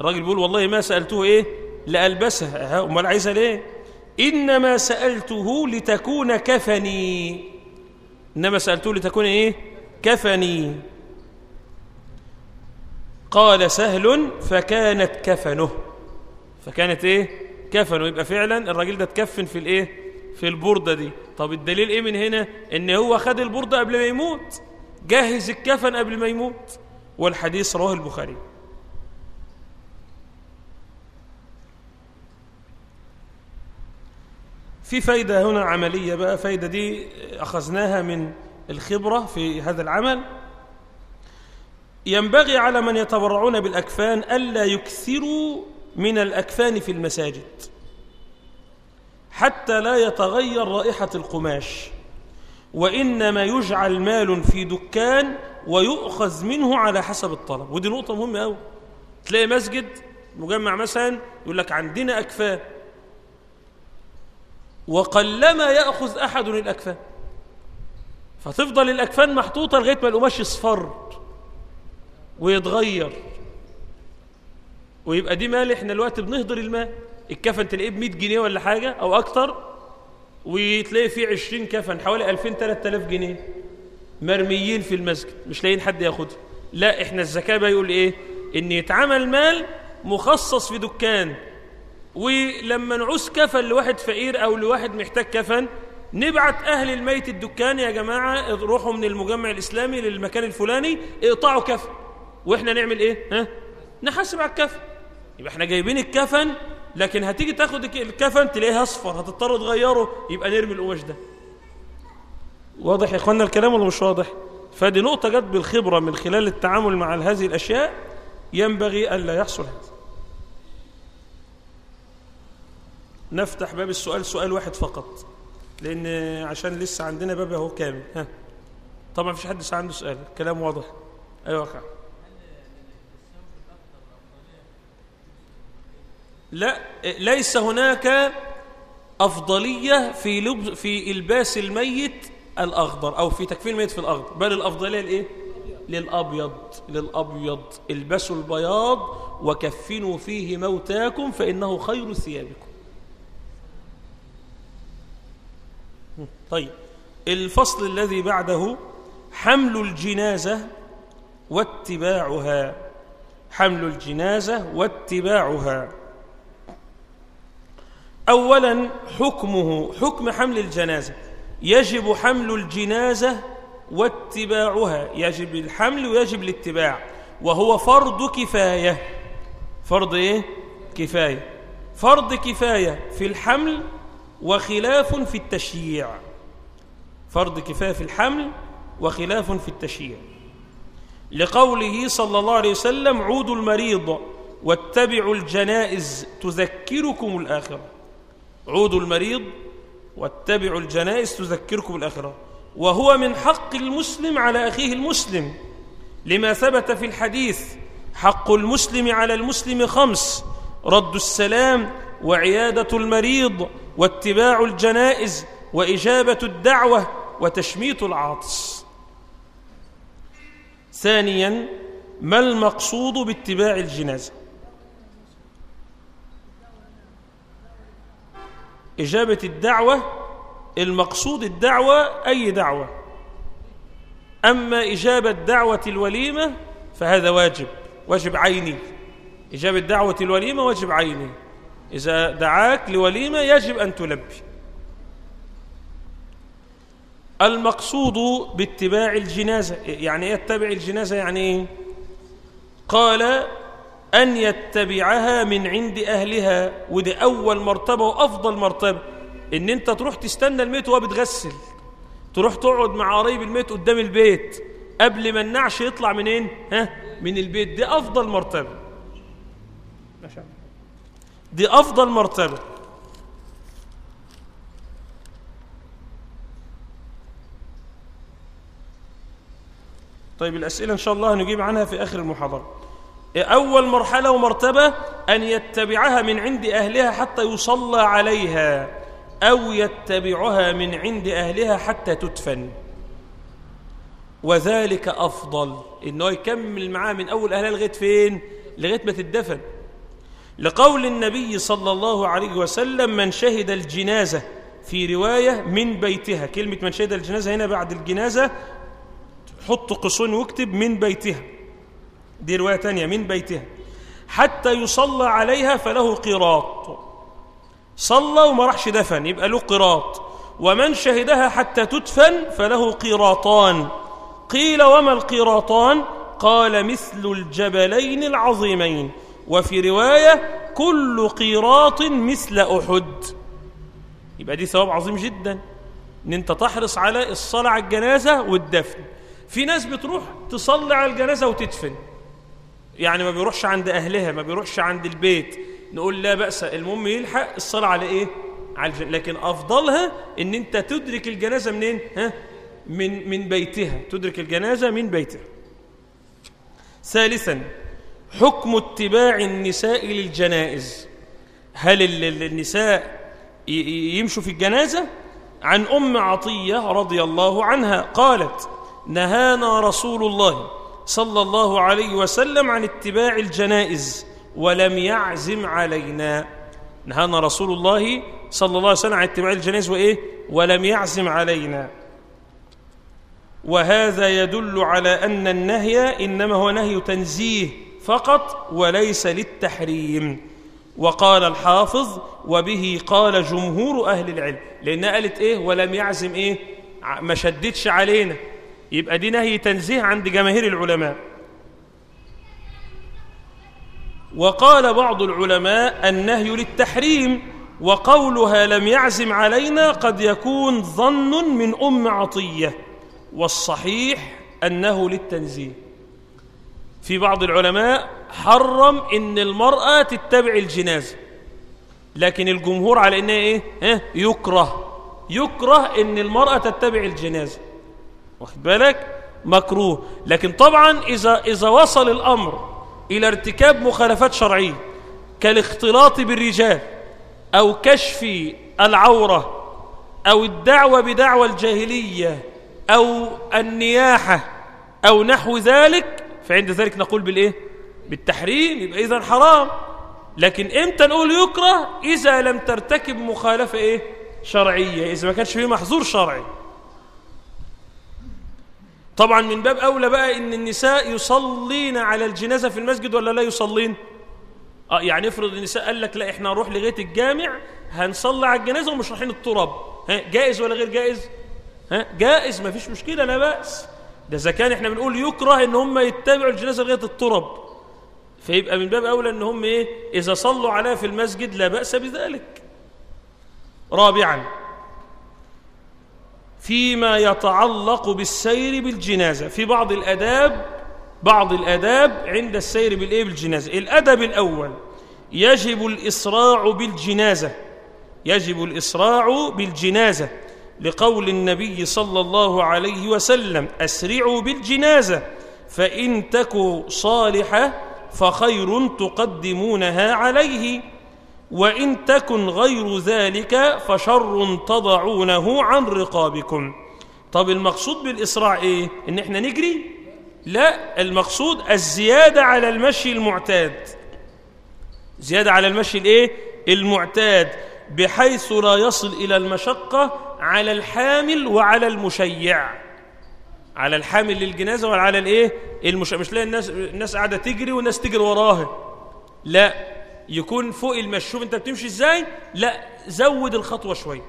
الراجل بيقول والله ما سألته إيه؟ لألبسها ها أمال عايزها ليه؟ إنما سألته لتكون كفني. إنما سألته لتكون إيه؟ كفني. قال سهل فكانت كفنه. فكانت إيه؟ كفنه. يبقى فعلا الراجل ده اتكفن في الإيه؟ في البردة دي. طب الدليل إيه من هنا؟ إن هو خد البردة قبل ما يموت. جهز الكفن قبل ما يموت. والحديث رواه البخاري. في فايدة هنا عملية بقى فايدة دي أخذناها من الخبرة في هذا العمل. ينبغي على من يتبرعون بالأكفان ألا يكثروا من الأكفان في المساجد حتى لا يتغير رائحة القماش وإنما يجعل مال في دكان ويؤخذ منه على حسب الطلب. ودي نقطة مهمة أوي. تلاقي مسجد مجمع مثلا يقول لك عندنا أكفان. وقلما يأخذ أحد الأكفان. فتفضل الأكفان محطوطة لغاية ما القماش يصفر ويتغير. ويبقى دي مال إحنا الوقت بنهدر الماء الكفن تلاقيه ب 100 جنيه ولا حاجة أو أكتر وتلاقي فيه 20 كفن حوالي 2000 3000 جنيه. مرميين في المسجد مش لاقيين حد ياخدها. لا إحنا الزكاة بقى يقول إيه؟ إن يتعمل مال مخصص في دكان. ولما نعوز كفن لواحد فقير أو لواحد محتاج كفن نبعت أهل الميت الدكان يا جماعة روحوا من المجمع الإسلامي للمكان الفلاني اقطعوا كفن. وإحنا نعمل إيه؟ ها؟ نحاسب على الكفن. يبقى إحنا جايبين الكفن لكن هتيجي تاخد الكفن تلاقيه أصفر هتضطر تغيره يبقى نرمي القماش ده. واضح يا اخوانا الكلام ولا مش واضح؟ فدي نقطة جت بالخبرة من خلال التعامل مع هذه الأشياء ينبغي الا يحصل هذا. نفتح باب السؤال سؤال واحد فقط. لأن عشان لسه عندنا باب أهو كامل. ها. طبعا مفيش حد عنده سؤال. الكلام واضح. أيوه كعب. لا ليس هناك أفضلية في لبس في إلباس الميت الأخضر أو في تكفين الميت في الأخضر. بل الأفضلية لإيه؟ للأبيض للأبيض. البسوا البياض وكفنوا فيه موتاكم فإنه خير ثيابكم. طيب الفصل الذي بعده حمل الجنازة واتباعها. حمل الجنازة واتباعها. أولا حكمه حكم حمل الجنازة. يجب حمل الجنازة واتباعها. يجب الحمل ويجب الاتباع. وهو فرض كفاية. فرض إيه؟ كفاية. فرض كفاية في الحمل وخلاف في التشييع. فرض كفاية في الحمل وخلاف في التشييع. لقوله صلى الله عليه وسلم عودوا المريض واتبعوا الجنائز تذكركم الآخرة. عودوا المريض واتبعوا الجنائز تذكركم الآخرة. وهو من حق المسلم على أخيه المسلم. لما ثبت في الحديث حق المسلم على المسلم خمس رد السلام وعيادة المريض واتباع الجنائز وإجابة الدعوة وتشميت العاطس. ثانيا ما المقصود باتباع الجنازة؟ إجابة الدعوة المقصود الدعوة أي دعوة؟ أما إجابة دعوة الوليمة فهذا واجب واجب عيني. إجابة دعوة الوليمة واجب عيني. إذا دعاك لوليمة يجب أن تلبي. المقصود باتباع الجنازة. يعني يتبع الجنازة؟ يعني إيه قال أن يتبعها من عند أهلها ودي أول مرتبة وأفضل مرتبة. إن أنت تروح تستنى الميت وهو بتغسل تروح تقعد مع قريب الميت قدام البيت قبل ما النعش يطلع منين؟ ها؟ من البيت. دي أفضل مرتبة. دي أفضل مرتبة. طيب الأسئلة إن شاء الله نجيب عنها في آخر المحاضرة. أول مرحلة ومرتبة أن يتبعها من عند أهلها حتى يصلى عليها أو يتبعها من عند أهلها حتى تدفن. وذلك أفضل إنه يكمل معاه من أول أهلها لغاية فين؟ لغاية ما تدفن. لقول النبي صلى الله عليه وسلم من شهد الجنازة في رواية من بيتها. كلمة من شهد الجنازة هنا بعد الجنازة حط قصون واكتب من بيتها. دي رواية تانية من بيتها. حتى يصلى عليها فله قيراط صلى وما راحش دفن يبقى له قيراط ومن شهدها حتى تدفن فله قيراطان قيل وما القيراطان قال مثل الجبلين العظيمين. وفي رواية كل قيراط مثل أحد. يبقى دي ثواب عظيم جدا. إن أنت تحرص على الصلاة على الجنازة والدفن. في ناس بتروح تصلي على الجنازة وتدفن. يعني ما بيروحش عند أهلها ما بيروحش عند البيت. نقول لا بأس. المهم يلحق الصلاة على إيه؟ على لكن أفضلها إن أنت تدرك الجنازة منين؟ ها؟ من من بيتها. تدرك الجنازة من بيتها. ثالثا حكم اتباع النساء للجنائز. هل النساء يمشوا في الجنازة؟ عن أم عطية رضي الله عنها قالت نهانا رسول الله صلى الله عليه وسلم عن اتباع الجنائز ولم يعزم علينا. نهانا رسول الله صلى الله عليه وسلم عن اتباع الجنائز وإيه؟ ولم يعزم علينا. وهذا يدل على أن النهي إنما هو نهي تنزيه فقط وليس للتحريم. وقال الحافظ وبه قال جمهور أهل العلم لأنها قالت إيه؟ ولم يعزم إيه؟ ما شددش علينا. يبقى دي نهي تنزيه عند جماهير العلماء. وقال بعض العلماء النهي للتحريم وقولها لم يعزم علينا قد يكون ظن من أم عطية والصحيح أنه للتنزيه. في بعض العلماء حرم إن المرأة تتبع الجنازة لكن الجمهور على إنها إيه؟ ها؟ يكره. يكره إن المرأة تتبع الجنازة واخد بالك؟ مكروه. لكن طبعا إذا إذا وصل الأمر إلى ارتكاب مخالفات شرعية كالاختلاط بالرجال أو كشف العورة أو الدعوة بدعوى الجاهلية أو النياحة أو نحو ذلك فعند ذلك نقول بالإيه؟ بالتحريم. يبقى اذا حرام. لكن إمتى نقول يكره؟ إذا لم ترتكب مخالفة إيه؟ شرعية. إذا ما كانش فيه محظور شرعي. طبعا من باب أولى بقى إن النساء يصلين على الجنازة في المسجد ولا لا يصلين؟ آه يعني افرض النساء قال لك لا إحنا نروح لغايه الجامع هنصلي على الجنازة ومش رايحين التراب. ها جائز ولا غير جائز؟ ها جائز ما فيش مشكلة لا بأس. ده إذا كان إحنا بنقول يكره إن هم يتبعوا الجنازة لغاية التراب. فيبقى من باب أولى إن هم إيه؟ إذا صلوا عليها في المسجد لا بأس بذلك. رابعا فيما يتعلق بالسير بالجنازة. في بعض الأداب بعض الأداب عند السير بالإيه؟ بالجنازة. الأدب الأول يجب الإسراع بالجنازة. يجب الإسراع بالجنازة. لقول النبي صلى الله عليه وسلم أسرعوا بالجنازة فإن تك صالحة فخير تقدمونها عليه. وإن تكن غير ذلك فشر تضعونه عن رقابكم. طب المقصود بالإسراع إيه؟ إن إحنا نجري؟ لا المقصود الزيادة على المشي المعتاد. زيادة على المشي الإيه؟ المعتاد بحيث لا يصل إلى المشقة على الحامل وعلى المشيع. على الحامل للجنازة وعلى الإيه؟ المشيع مش لاقي الناس الناس قاعدة تجري والناس تجري وراها. لا يكون فوق المشي شوف انت بتمشي إزاي؟ لا زود الخطوة شوية.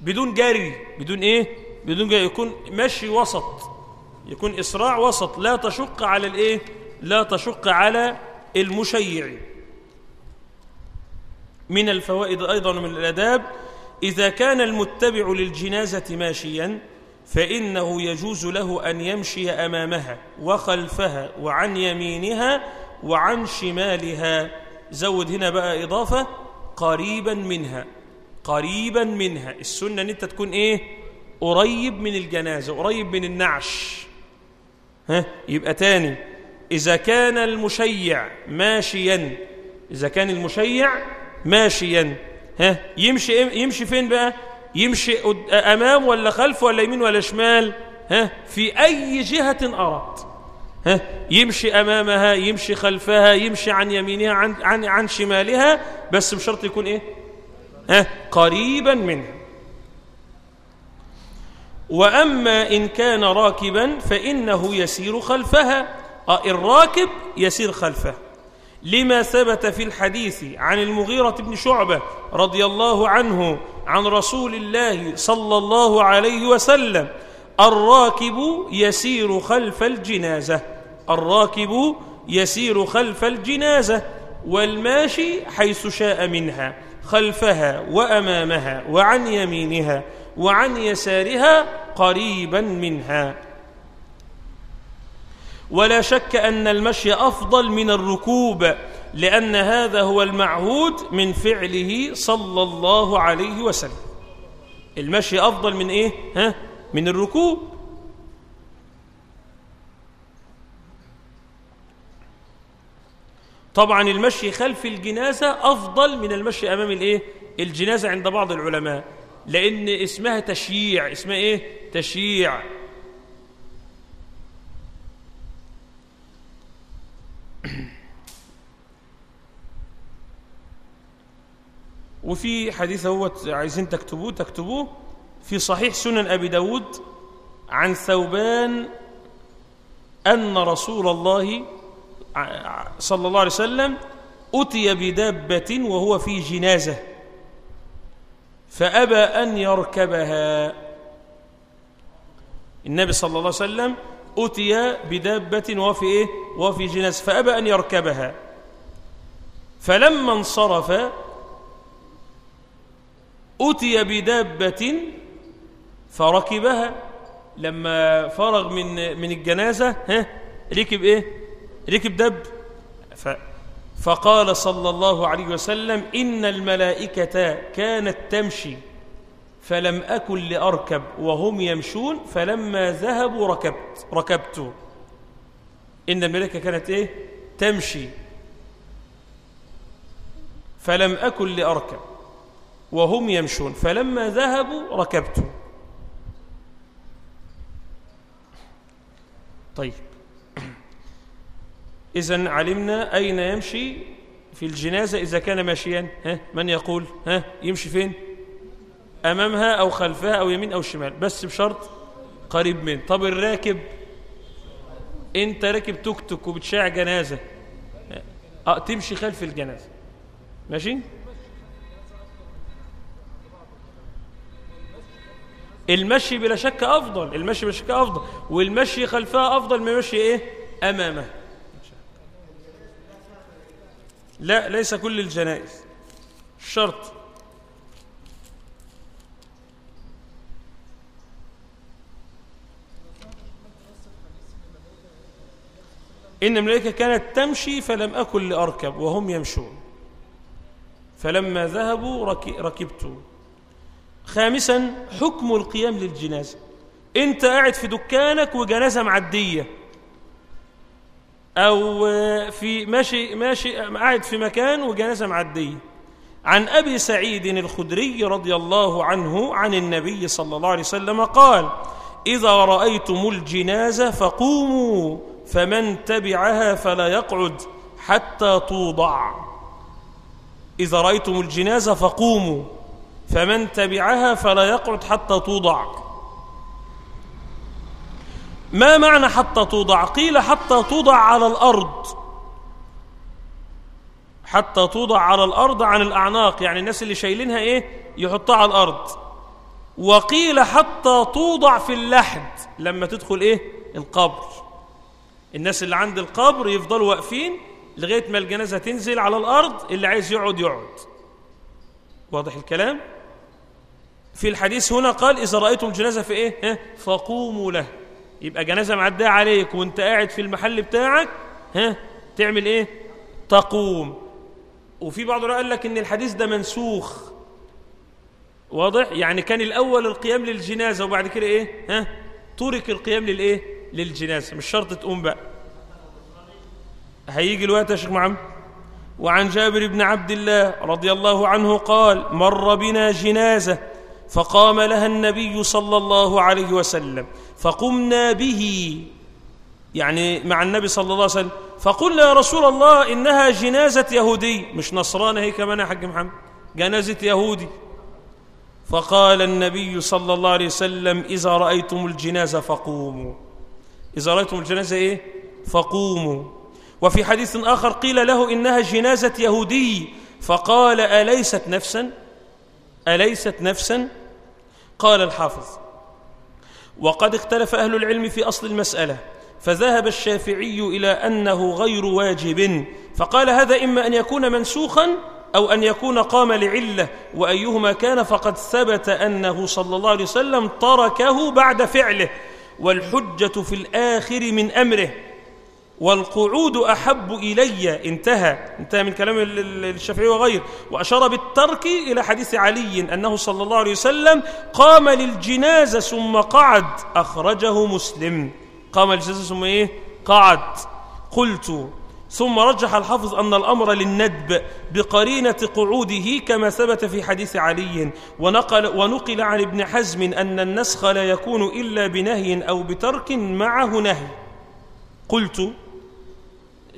بدون جري بدون إيه؟ بدون جري. يكون مشي وسط. يكون إسراع وسط. لا تشق على الايه؟ لا تشق على المشيع. من الفوائد أيضا من الآداب إذا كان المتبع للجنازة ماشيا فإنه يجوز له أن يمشي أمامها وخلفها وعن يمينها وعن شمالها. زود هنا بقى إضافة قريبا منها قريبا منها. السنة إن أنت تكون إيه؟ قريب من الجنازة قريب من النعش. ها؟ يبقى تاني إذا كان المشيع ماشيا إذا كان المشيع ماشيا ها؟ يمشي يمشي فين بقى؟ يمشي أمام ولا خلف ولا يمين ولا شمال؟ ها؟ في جهة اراد ها يمشي أمامها يمشي خلفها يمشي عن يمينها عن عن عن شمالها بس بشرط يكون إيه؟ ها؟ قريبا منها. وأما إن كان راكبا فإنه يسير خلفها. آه الراكب يسير خلفه. لما ثبت في الحديث عن المغيرة بن شعبة رضي الله عنه عن رسول الله صلى الله عليه وسلم الراكب يسير خلف الجنازة. الراكب يسير خلف الجنازة والماشي حيث شاء منها خلفها وأمامها وعن يمينها وعن يسارها قريبا منها ولا شك أن المشي أفضل من الركوب لأن هذا هو المعهود من فعله صلى الله عليه وسلم المشي أفضل من إيه؟ ها؟ من الركوب طبعا المشي خلف الجنازة أفضل من المشي أمام الإيه؟ الجنازة عند بعض العلماء لأن اسمها تشييع اسمها إيه؟ تشييع وفي حديث هو عايزين تكتبوه تكتبوه في صحيح سنن أبي داود عن ثوبان أن رسول الله صلى الله عليه وسلم أتي بدابة وهو في جنازة فأبى أن يركبها النبي صلى الله عليه وسلم أتي بدابة وهو في إيه؟ وهو في جنازة فأبى أن يركبها فلما انصرف أتي بدابة فركبها لما فرغ من من الجنازة ها ركب إيه؟ ركب دب. ف فقال صلى الله عليه وسلم إن الملائكة كانت تمشي فلم أكن لأركب وهم يمشون فلما ذهبوا ركبت ركبت. إن الملائكة كانت إيه؟ تمشي. فلم أكن لأركب وهم يمشون فلما ذهبوا ركبت. طيب. إذا علمنا أين يمشي في الجنازة إذا كان ماشيا؟ ها؟ من يقول؟ ها؟ يمشي فين؟ أمامها أو خلفها أو يمين أو شمال. بس بشرط قريب من. طب الراكب؟ أنت راكب توك توك وبتشاع جنازة. أه تمشي خلف الجنازة. ماشي؟ المشي بلا شك أفضل. المشي بلا شك أفضل. والمشي خلفها أفضل من المشي إيه؟ أمامه لا ليس كل الجنائز. شرط. إن الملائكة كانت تمشي فلم أكن لأركب وهم يمشون. فلما ذهبوا ركبت خامسا حكم القيام للجنازة. انت قاعد في دكانك وجنازة معدية. أو في ماشي ماشي قاعد في مكان وجنازة معدية. عن أبي سعيد الخدري رضي الله عنه عن النبي صلى الله عليه وسلم قال إذا رأيتم الجنازة فقوموا فمن تبعها فلا يقعد حتى توضع. إذا رأيتم الجنازة فقوموا فمن تبعها فلا يقعد حتى توضع. ما معنى حتى توضع؟ قيل حتى توضع على الأرض. حتى توضع على الأرض عن الأعناق يعني الناس اللي شايلينها إيه؟ يحطها على الأرض. وقيل حتى توضع في اللحد لما تدخل إيه؟ القبر. الناس اللي عند القبر يفضلوا واقفين لغاية ما الجنازة تنزل على الأرض اللي عايز يقعد يقعد. واضح الكلام؟ في الحديث هنا قال إذا رأيتم الجنازة في إيه فقوموا له. يبقى جنازة معدية عليك وانت قاعد في المحل بتاعك ها تعمل إيه؟ تقوم. وفي بعض قال لك إن الحديث ده منسوخ. واضح؟ يعني كان الأول القيام للجنازة وبعد كده إيه؟ ها؟ ترك القيام للإيه؟ للجنازة. مش شرط تقوم بقى. هيجي الوقت يا شيخ محمد وعن جابر بن عبد الله رضي الله عنه قال مر بنا جنازة فقام لها النبي صلى الله عليه وسلم. فقمنا به. يعني مع النبي صلى الله عليه وسلم فقلنا يا رسول الله إنها جنازة يهودي. مش نصرانة هي كمان يا حاج محمد؟ جنازة يهودي. فقال النبي صلى الله عليه وسلم إذا رأيتم الجنازة فقوموا. إذا رأيتم الجنازة إيه؟ فقوموا. وفي حديث آخر قيل له إنها جنازة يهودي. فقال أليست نفسا؟ أليست نفسا؟ قال الحافظ وقد اختلف أهل العلم في أصل المسألة فذهب الشافعي إلى أنه غير واجب فقال هذا إما أن يكون منسوخا أو أن يكون قام لعلة وأيهما كان فقد ثبت أنه صلى الله عليه وسلم تركه بعد فعله والحجة في الآخر من أمره. والقعود أحب إلي. انتهى. انتهى من كلام الشافعي وغيره وأشار بالترك إلى حديث علي أنه صلى الله عليه وسلم قام للجنازة ثم قعد. أخرجه مسلم. قام للجنازة ثم إيه؟ قعد. قلت ثم رجح الحافظ أن الأمر للندب بقرينة قعوده كما ثبت في حديث علي. ونقل, ونقل عن ابن حزم أن النسخ لا يكون إلا بنهي أو بترك معه نهي. قلت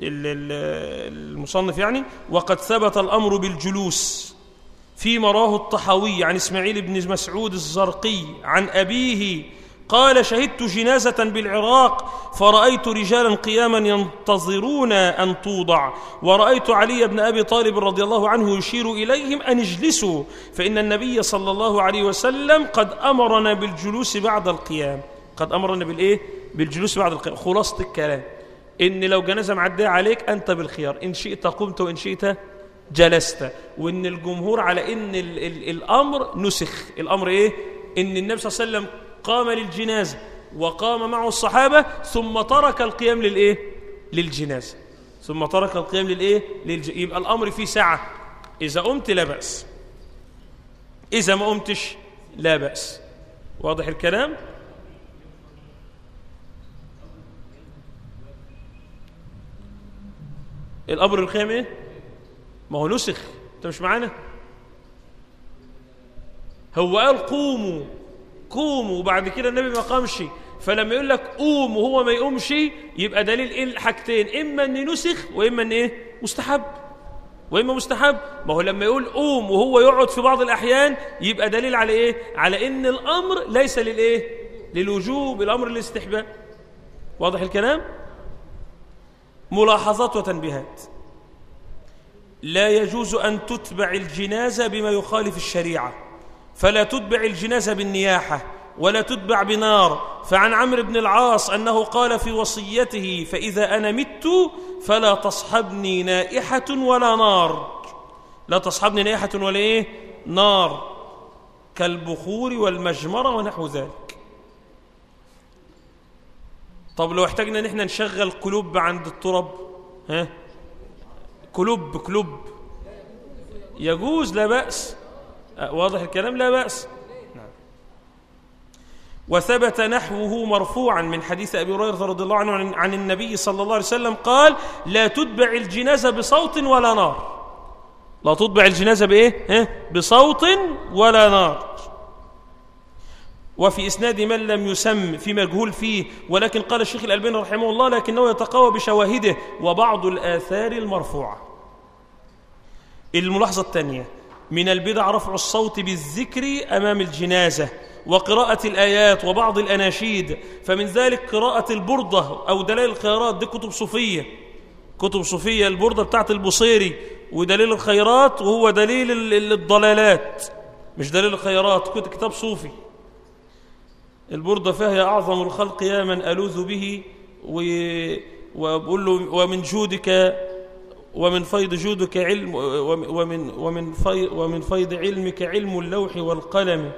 المصنف يعني وقد ثبت الأمر بالجلوس فيما راه الطحاوي عن إسماعيل بن مسعود الزرقي عن أبيه قال شهدت جنازة بالعراق فرأيت رجالا قياما ينتظرون أن توضع ورأيت علي بن أبي طالب رضي الله عنه يشير إليهم أن اجلسوا فإن النبي صلى الله عليه وسلم قد أمرنا بالجلوس بعد القيام. قد أمرنا بالإيه؟ بالجلوس بعد القيام. خلاصة الكلام. إن لو جنازة معدية عليك أنت بالخيار إن شئت قمت وإن شئت جلست وإن الجمهور على إن ال ال الأمر نسخ الأمر إيه؟ إن النبي صلى الله عليه وسلم قام للجنازة وقام معه الصحابة ثم ترك القيام للإيه؟ للجنازة ثم ترك القيام للإيه؟ للج... يبقى الأمر فيه سعة إذا قمت لا بأس إذا ما قمتش لا بأس واضح الكلام؟ الأمر الخام إيه؟ ما هو نسخ. أنت مش معانا؟ هو قال قوموا قوموا. وبعد كده النبي ما قامش. فلما يقول لك قوم وهو ما يقومش يبقى دليل إيه الحاجتين؟ إما إن نسخ وإما إن إيه؟ مستحب. وإما مستحب. ما هو لما يقول قوم وهو يقعد في بعض الأحيان يبقى دليل على إيه؟ على إن الأمر ليس للإيه؟ للوجوب. الأمر للاستحباب. واضح الكلام؟ ملاحظات وتنبيهات. لا يجوز أن تتبع الجنازة بما يخالف الشريعة. فلا تتبع الجنازة بالنياحة ولا تتبع بنار. فعن عمرو بن العاص أنه قال في وصيته فإذا أنا مت فلا تصحبني نائحة ولا نار. لا تصحبني نائحة ولا إيه؟ نار. كالبخور والمجمرة ونحو ذلك. طب لو احتاجنا نحن نشغل قلوب عند التراب ها؟ كلوب كلوب يجوز لا بأس. واضح الكلام؟ لا بأس. نعم. وثبت نحوه مرفوعا من حديث أبي هريرة رضي الله عنه عن النبي صلى الله عليه وسلم قال لا تتبع الجنازة بصوت ولا نار. لا تتبع الجنازة بإيه؟ بصوت ولا نار. وفي إسناد من لم يسم في مجهول فيه ولكن قال الشيخ الألباني رحمه الله لكنه يتقوى بشواهده وبعض الآثار المرفوعة. الملاحظة الثانية من البدع رفع الصوت بالذكر أمام الجنازة وقراءة الآيات وبعض الأناشيد فمن ذلك قراءة البردة أو دلائل الخيرات دي كتب صوفية. كتب صوفية البردة بتاعت البصيري ودليل الخيرات وهو دليل الضلالات مش دليل الخيرات كتاب صوفي. البردة فهي أعظم الخلق يا من ألوذ به وبقول له ومن جودك ومن فيض جودك علم ومن ومن ومن فيض علمك علم اللوح والقلم.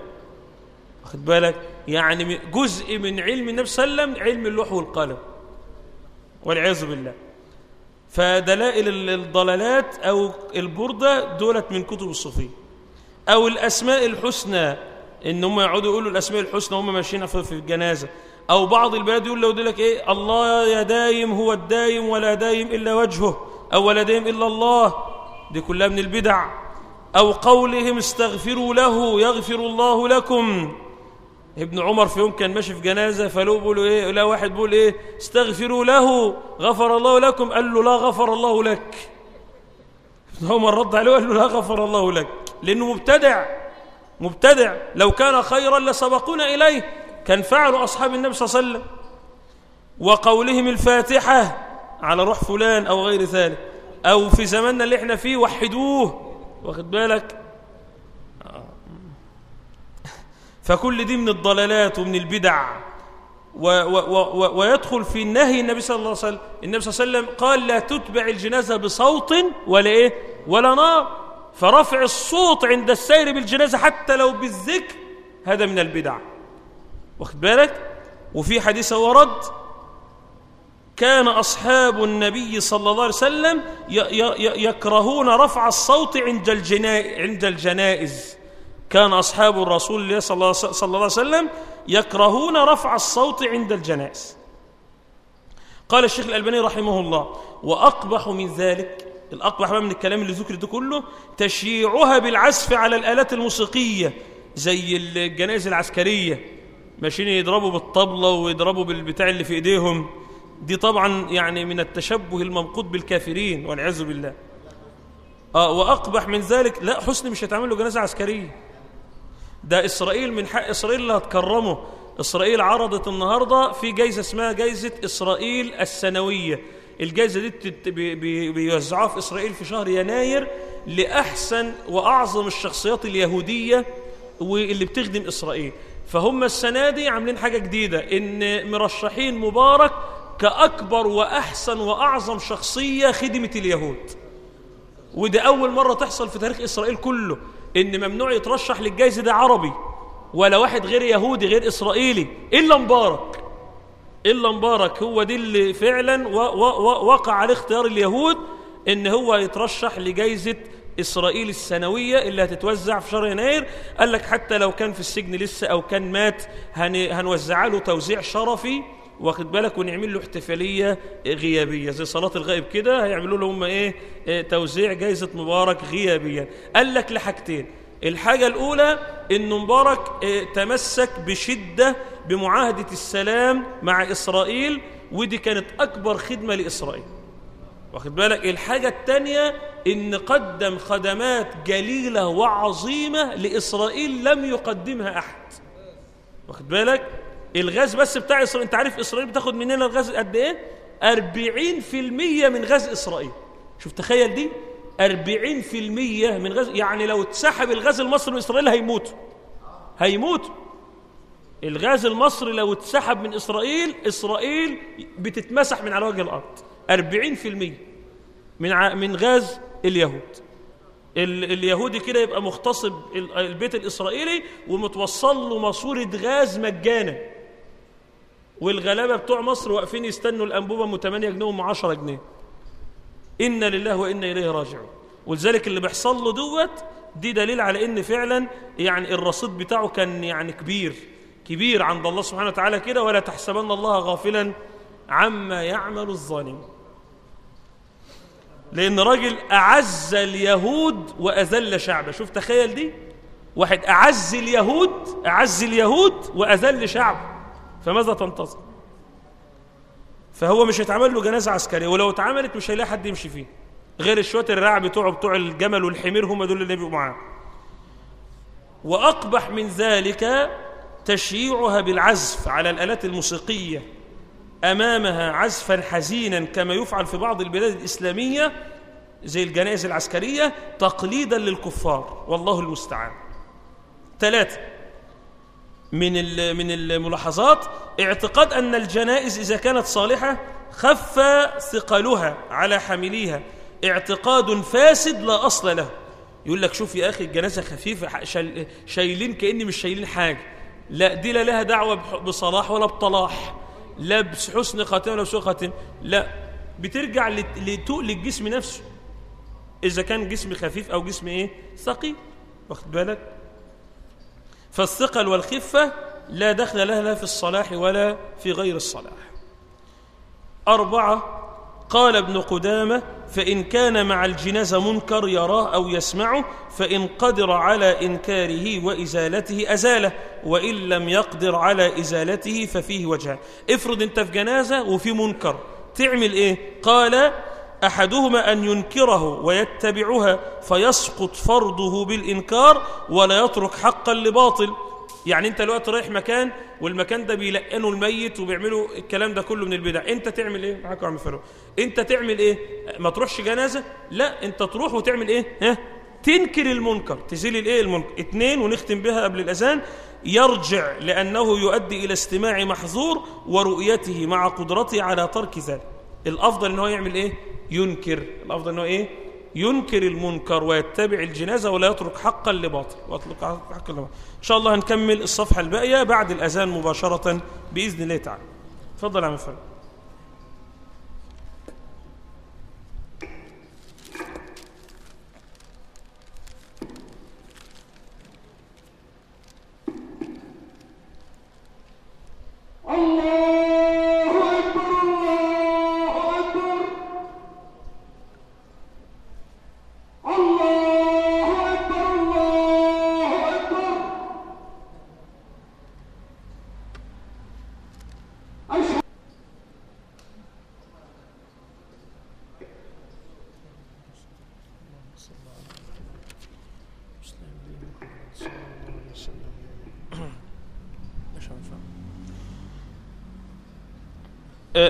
واخد بالك؟ يعني جزء من علم النبي صلى الله عليه وسلم علم اللوح والقلم. والعياذ بالله. فدلائل الضلالات أو البردة دولت من كتب الصوفية. أو الأسماء الحسنى إن هم يقعدوا يقولوا الأسماء الحسنى وهم ماشيين في الجنازة. أو بعض البلاد يقول له لك إيه؟ الله يا دايم هو الدايم ولا دايم إلا وجهه. أو ولديهم إلا الله. دي كلها من البدع. أو قولهم استغفروا له يغفر الله لكم. ابن عمر في يوم كان ماشي في جنازة فلو بيقولوا إيه؟ لا واحد بيقول إيه؟ استغفروا له غفر الله لكم. قال له لا غفر الله لك. ابن عمر رد عليه وقال له لا غفر الله لك. لأنه مبتدع. مبتدع لو كان خيرا لسبقونا إليه. كان فعل أصحاب النبي صلى الله عليه وسلم وقولهم الفاتحة على روح فلان أو غير ذلك. أو في زماننا اللي إحنا فيه وحدوه. واخد بالك؟ فكل دي من الضلالات ومن البدع. و و و ويدخل في النهي النبي صلى الله عليه وسلم. النبي صلى الله عليه وسلم قال لا تتبع الجنازة بصوت ولا إيه؟ ولا نار. فرفع الصوت عند السير بالجنازة حتى لو بالذكر هذا من البدع. واخد بالك؟ وفي حديث ورد كان أصحاب النبي صلى الله عليه وسلم يكرهون رفع الصوت عند عند الجنائز. كان أصحاب الرسول صلى الله عليه وسلم يكرهون رفع الصوت عند الجنائز. قال الشيخ الألباني رحمه الله وأقبح من ذلك الأقبح من الكلام اللي ذكر ده كله تشييعها بالعزف على الآلات الموسيقية زي الجنائز العسكرية. ماشيين يضربوا بالطبلة ويضربوا بالبتاع اللي في إيديهم. دي طبعا يعني من التشبه الممقوت بالكافرين والعياذ بالله. آه وأقبح من ذلك لا حسني مش هيتعمل له جنازة عسكرية. ده إسرائيل من حق إسرائيل اللي هتكرمه. إسرائيل عرضت النهاردة في جايزة اسمها جايزة إسرائيل السنوية. الجائزة دي بيوزعوها في إسرائيل في شهر يناير لأحسن وأعظم الشخصيات اليهودية واللي بتخدم إسرائيل. فهم السنة دي عاملين حاجة جديدة إن مرشحين مبارك كأكبر وأحسن وأعظم شخصية خدمت اليهود. وده أول مرة تحصل في تاريخ إسرائيل كله إن ممنوع يترشح للجائزة ده عربي ولا واحد غير يهودي غير إسرائيلي إلا مبارك. إلا مبارك هو دي اللي فعلا وقع عليه اختيار اليهود إن هو يترشح لجائزة إسرائيل السنوية اللي هتتوزع في شهر يناير. قال لك حتى لو كان في السجن لسه أو كان مات هنوزع له توزيع شرفي واخد بالك؟ ونعمل له احتفالية غيابية. زي صلاة الغائب كده هيعملوا له هم إيه, إيه توزيع جائزة مبارك غيابيا قال لك لحاجتين. الحاجة الأولى إن مبارك إيه تمسك بشدة بمعاهدة السلام مع إسرائيل ودي كانت أكبر خدمة لإسرائيل. واخد بالك؟ الحاجة الثانية إن قدم خدمات جليلة وعظيمة لإسرائيل لم يقدمها أحد. واخد بالك؟ الغاز بس بتاع إسرائيل أنت عارف إسرائيل بتاخد مننا الغاز قد إيه؟ 40% من غاز إسرائيل. شوف تخيل دي 40% من غاز يعني لو اتسحب الغاز المصري من إسرائيل هيموتوا هيموتوا الغاز المصري لو اتسحب من إسرائيل إسرائيل بتتمسح من على وجه الأرض. 40% من من غاز اليهود. اليهودي كده يبقى مغتصب البيت الإسرائيلي ومتوصل له ماسورة غاز مجانا. والغلابة بتوع مصر واقفين يستنوا الأنبوبة م 8 جنيه وم 10 جنيه. إنا لله وإنا إليه راجعون. ولذلك اللي بيحصل له دوت دي دليل على إن فعلا يعني الرصيد بتاعه كان يعني كبير. كبير عند الله سبحانه وتعالى كده ولا تحسبن الله غافلا عما يعمل الظالم. لأن راجل أعز اليهود وأذل شعبه. شوف تخيل دي. واحد أعز اليهود أعز اليهود وأذل شعبه. فماذا تنتظر؟ فهو مش هيتعمل له جنازة عسكرية ولو اتعملت مش هيلاقي حد يمشي فيه. غير الشوات الرعب بتوعه بتوع الجمل والحمير هم دول اللي بيبقوا معاه. وأقبح من ذلك تشييعها بالعزف على الآلات الموسيقية أمامها عزفا حزينا كما يفعل في بعض البلاد الإسلامية زي الجنائز العسكرية تقليدا للكفار والله المستعان. ثلاثة من من الملاحظات اعتقاد أن الجنائز إذا كانت صالحة خف ثقلها على حامليها. اعتقاد فاسد لا أصل له. يقول لك شوف يا أخي الجنازة خفيفة شايلين كأني مش شايلين حاجة. لا دي لا لها دعوة بصلاح ولا بطلاح. لا بحسن خاتمة ولا بسوء خاتمة لا بترجع لتقل الجسم نفسه. إذا كان جسم خفيف أو جسم إيه؟ ثقيل. واخد بالك؟ فالثقل والخفة لا دخل لها لا في الصلاح ولا في غير الصلاح. أربعة قال ابن قدامة فإن كان مع الجنازة منكر يراه أو يسمعه فإن قدر على إنكاره وإزالته أزاله وإن لم يقدر على إزالته ففيه وجهان افرض أنت في جنازة وفي منكر. تعمل إيه؟ قال أحدهما أن ينكره ويتبعها فيسقط فرضه بالإنكار ولا يترك حقا لباطل. يعني انت دلوقتي رايح مكان والمكان ده بيلقنوا الميت وبيعملوا الكلام ده كله من البدع. انت تعمل إيه؟ معاك يا عم فاروق. انت تعمل إيه؟ ما تروحش جنازة؟ لا انت تروح وتعمل إيه؟ ها؟ تنكر المنكر. تزيل الايه؟ المنكر. اتنين ونختم بها قبل الاذان يرجع لأنه يؤدي إلى استماع محظور ورؤيته مع قدرته على ترك ذلك. الأفضل إن هو يعمل إيه؟ ينكر. الأفضل إن هو إيه؟ ينكر المنكر ويتبع الجنازة ولا يترك حقا لباطل. ويترك حقا لباطل. إن شاء الله هنكمل الصفحة الباقية بعد الأذان مباشرة بإذن الله تعالى. تفضل عم فندم. الله أكبر الله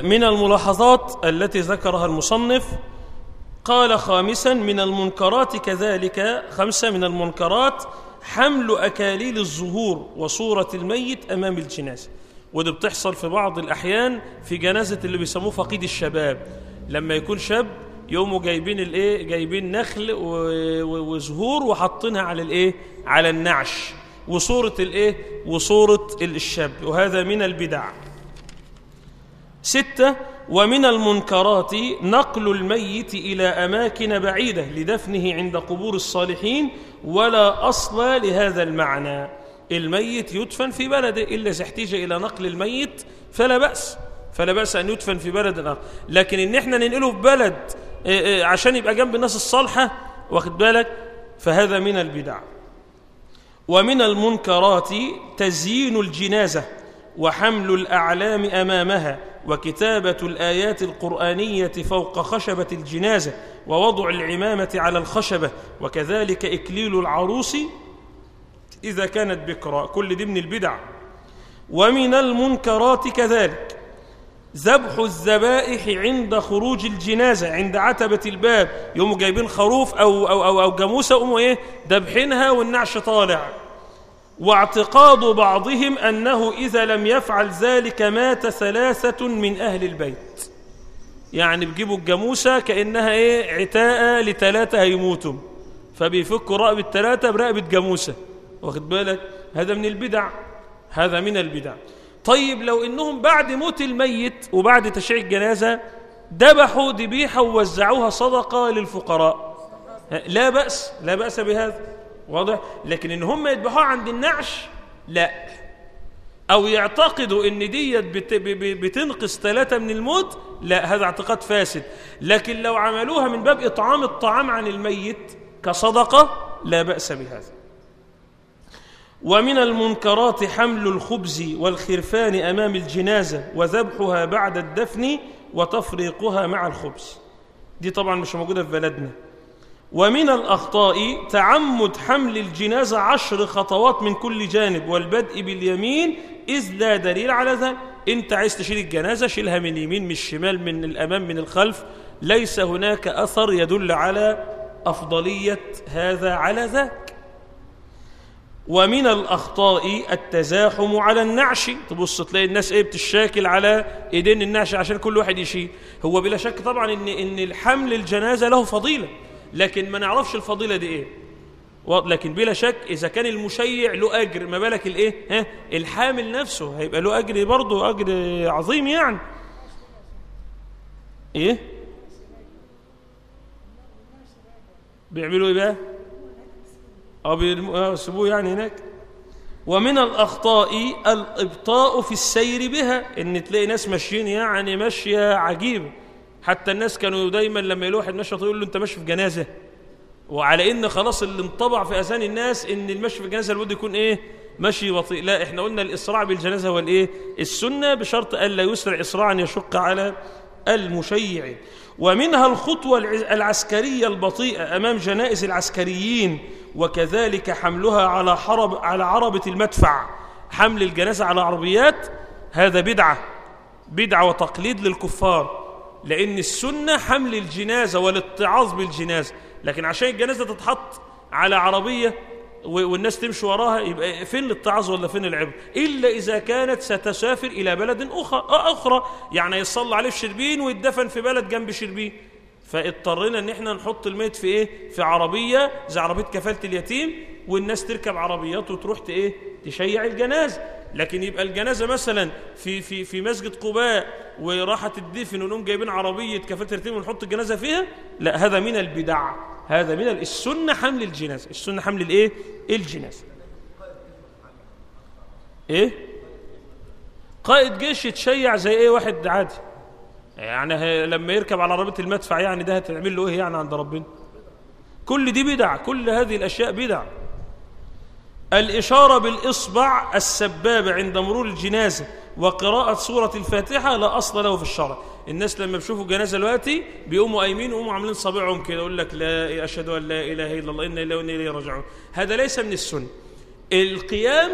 من الملاحظات التي ذكرها المصنف قال خامسا من المنكرات كذلك. خمسة من المنكرات حمل أكاليل الظهور وصورة الميت أمام الجنازة. ودي بتحصل في بعض الأحيان في جنازة اللي بيسموه فقيد الشباب. لما يكون شاب يقوموا جايبين الإيه؟ جايبين نخل وزهور وحاطينها على الإيه؟ على النعش. وصورة الإيه؟ وصورة الشاب. وهذا من البدع. ستة ومن المنكرات نقل الميت إلى أماكن بعيدة لدفنه عند قبور الصالحين ولا أصل لهذا المعنى. الميت يدفن في بلده إلا إذا احتاج إلى نقل الميت فلا بأس فلا بأس أن يدفن في بلد آخر لكن إن إحنا ننقله في بلد آه، آه، عشان يبقى جنب الناس الصالحة واخد بالك؟ فهذا من البدع. ومن المنكرات تزيين الجنازة وحمل الأعلام أمامها. وكتابة الآيات القرآنية فوق خشبة الجنازة ووضع العمامة على الخشبة وكذلك إكليل العروس إذا كانت بكرا كل دي من البدع. ومن المنكرات كذلك. ذبح الذبائح عند خروج الجنازة عند عتبة الباب. يقوموا جايبين خروف أو, أو, أو, أو جاموسة يقوموا إيه؟ دبحينها والنعش طالع. واعتقاد بعضهم أنه إذا لم يفعل ذلك مات ثلاثة من أهل البيت. يعني بيجيبوا الجاموسة كأنها إيه عتاء لثلاثة هيموتوا. فبيفكوا رقبة ثلاثة برقبة جاموسة واخد بالك؟ هذا من البدع. هذا من البدع. طيب لو إنهم بعد موت الميت وبعد تشييع الجنازة ذبحوا ذبيحة ووزعوها صدقة للفقراء. لا بأس لا بأس بهذا. واضح؟ لكن إن هم يذبحوها عند النعش لا. أو يعتقدوا إن ديت بت- بتنقص ثلاثة من الموت لا هذا اعتقاد فاسد. لكن لو عملوها من باب إطعام الطعام عن الميت كصدقة لا بأس بهذا. ومن المنكرات حمل الخبز والخرفان أمام الجنازة وذبحها بعد الدفن وتفريقها مع الخبز. دي طبعا مش موجودة في بلدنا. ومن الأخطاء تعمد حمل الجنازة عشر خطوات من كل جانب والبدء باليمين إذ لا دليل على ذلك. أنت عايز تشيل الجنازة شيلها من اليمين من الشمال من الأمام من الخلف. ليس هناك أثر يدل على أفضلية هذا على ذاك. ومن الأخطاء التزاحم على النعش. تبص تلاقي الناس إيه بتشاكل على إيدين النعش عشان كل واحد يشيل. هو بلا شك طبعا ان إن الحمل الجنازة له فضيلة. لكن ما نعرفش الفضيلة دي و- لكن بلا شك إذا كان المشيع له أجر ما بالك الإيه؟ ها؟ الحامل نفسه هيبقى له أجر برضه أجر عظيم يعني. إيه؟ بيعملوا إيه بقى؟ آه بيرموا- آه، يسيبوه يعني هناك. ومن الأخطاء الإبطاء في السير بها إن تلاقي ناس ماشيين يعني ماشية عجيبة. حتى الناس كانوا دايما لما يلاقوا واحد يقول له أنت ماشي في جنازة. وعلى إن خلاص اللي انطبع في أذهان الناس إن المشي في الجنازة لابد يكون إيه؟ مشي بطيء لا إحنا قلنا الإسراع بالجنازة هو الإيه؟ السنة بشرط ألا يسرع إسراعا يشق على المشيع. ومنها الخطوة الع- العسكرية البطيئة أمام جنائز العسكريين وكذلك حملها على حرب على عربة المدفع. حمل الجنازة على عربيات هذا بدعة. بدعة وتقليد للكفار. لأن السنة حمل الجنازة والاتعاظ بالجنازة. لكن عشان الجنازة تتحط على عربية والناس تمشي وراها يبقى فين الاتعاظ ولا فين العبر إلا إذا كانت ستسافر إلى بلد أخرى, يعني يصلى عليه في شربين ويدفن في بلد جنب شربين. فاضطرينا إن إحنا نحط الميت في إيه؟ في عربية زي عربية كفالة اليتيم والناس تركب عربيات وتروح إيه؟ تشيع الجنازة. لكن يبقى الجنازة مثلا في في في مسجد قباء وراحت الدفن ونقوم جايبين عربية كفاله اليتيم ونحط الجنازة فيها؟ لا هذا من البدع هذا من ال- السنة حمل الجنازة السنة حمل الإيه؟ الجنازة. إيه؟ قائد جيش يتشيع زي إيه واحد عادي؟ يعني لما يركب على عربية المدفع يعني ده هتعمل له إيه يعني عند ربنا؟ كل دي بدع كل هذه الأشياء بدع. الإشارة بالإصبع السبابه عند مرور الجنازة وقراءة سورة الفاتحة لا أصل له في الشرع. الناس لما بيشوفوا جنازه دلوقتي بيقوموا قايمين ويقوموا عاملين صابعهم كده يقول لك لا أشهد أن لا إله إلا الله إنا لله وإنا إليه راجعون. هذا ليس من السنة. القيام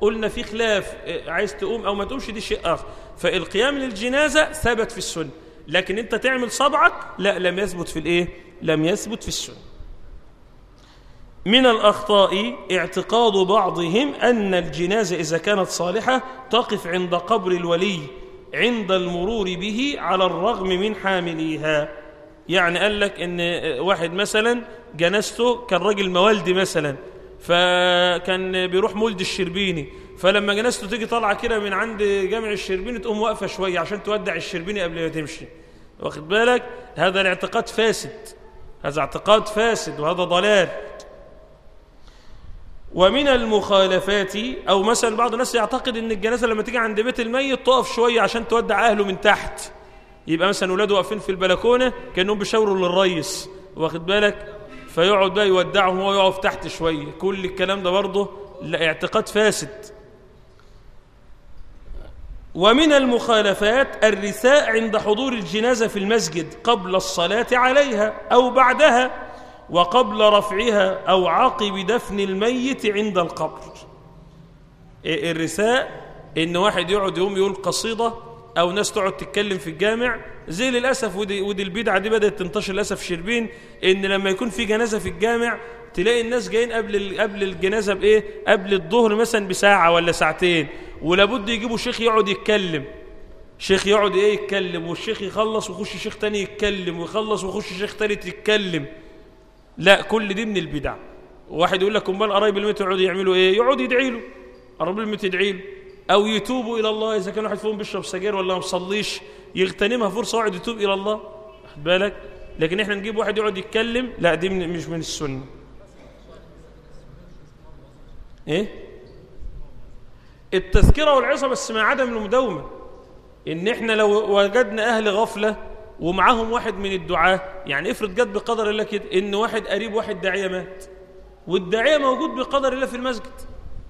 قلنا في خلاف عايز تقوم أو ما تقومش دي شيء آخر. فالقيام للجنازة ثبت في السنة لكن أنت تعمل صبعك لا لم يثبت في الإيه؟ لم يثبت في السنة. من الأخطاء اعتقاد بعضهم أن الجنازة إذا كانت صالحة تقف عند قبر الولي عند المرور به على الرغم من حامليها. يعني قال لك إن واحد مثلا جنازته كان راجل موالدي مثلا فكان بيروح مولد الشربيني فلما جنازته تيجي طالعة كده من عند جامع الشربيني تقوم واقفة شوية عشان تودع الشربيني قبل ما تمشي. واخد بالك؟ هذا الاعتقاد فاسد هذا اعتقاد فاسد وهذا ضلال. ومن المخالفات أو مثلا بعض الناس يعتقد إن الجنازة لما تيجي عند بيت الميت تقف شوية عشان تودع أهله من تحت. يبقى مثلا ولاده واقفين في البلكونة كأنهم بيشاوروا للريس واخد بالك؟ فيقعد بقى يودعهم وهو يقف تحت شوية. كل الكلام ده برضه اعتقاد فاسد. ومن المخالفات الرثاء عند حضور الجنازة في المسجد قبل الصلاة عليها أو بعدها. وقبل رفعها أو عقب دفن الميت عند القبر. إيه الرثاء إن واحد يقعد يوم يقول قصيدة أو ناس تقعد تتكلم في الجامع زي للأسف ودي, ودي البدعة دي بدأت تنتشر للأسف شربين إن لما يكون في جنازة في الجامع تلاقي الناس جايين قبل قبل الجنازة بإيه؟ قبل الظهر مثلا بساعة ولا ساعتين ولابد يجيبوا شيخ يقعد يتكلم. شيخ يقعد إيه؟ يتكلم والشيخ يخلص ويخش شيخ تاني يتكلم ويخلص ويخش شيخ تالت يتكلم. لا كل دي من البدع. واحد يقول لك امال قرايب الميت يقعدوا يعملوا إيه؟ يقعد يدعي له. قرايب الميت يدعي له. أو يتوبوا إلى الله. إذا كان واحد فيهم بيشرب سجاير ولا ما بيصليش يغتنمها فرصة واحد يتوب إلى الله. واخد بالك؟ لكن إحنا نجيب واحد يقعد يتكلم لا دي من مش من السنة. إيه؟ التذكرة والعظه بس مع عدم المداومة. إن إحنا لو وجدنا أهل غفلة ومعاهم واحد من الدعاة. يعني افرض جت بقدر الله كده إن واحد قريب واحد داعية مات والداعية موجود بقدر الله في المسجد.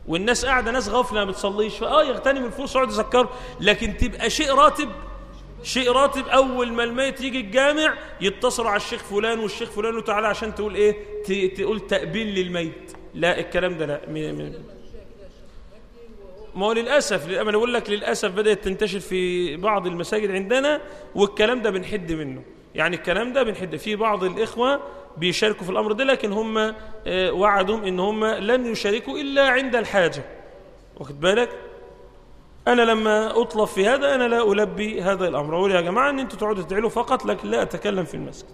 والناس قاعدة ناس غافلة ما بتصليش. فآه يغتنم الفرصه يقعد يذكر لكن تبقى شيء راتب شيء راتب. أول ما الميت يجي الجامع يتصلوا على الشيخ فلان والشيخ فلان وتعالى عشان تقول إيه؟ تقول تأبين للميت. لا الكلام ده لا ما هو للأسف أنا بقول لك للأسف بدأت تنتشر في بعض المساجد عندنا والكلام ده بنحد منه. يعني الكلام ده بنحد في بعض الإخوة بيشاركوا في الأمر ده لكن هم آه، وعدهم إن هم لن يشاركوا إلا عند الحاجة. واخد بالك؟ أنا لما أطلب في هذا أنا لا ألبي هذا الأمر. أقول يا جماعة إن أنتوا تقعدوا تدعوا فقط لكن لا أتكلم في المسجد.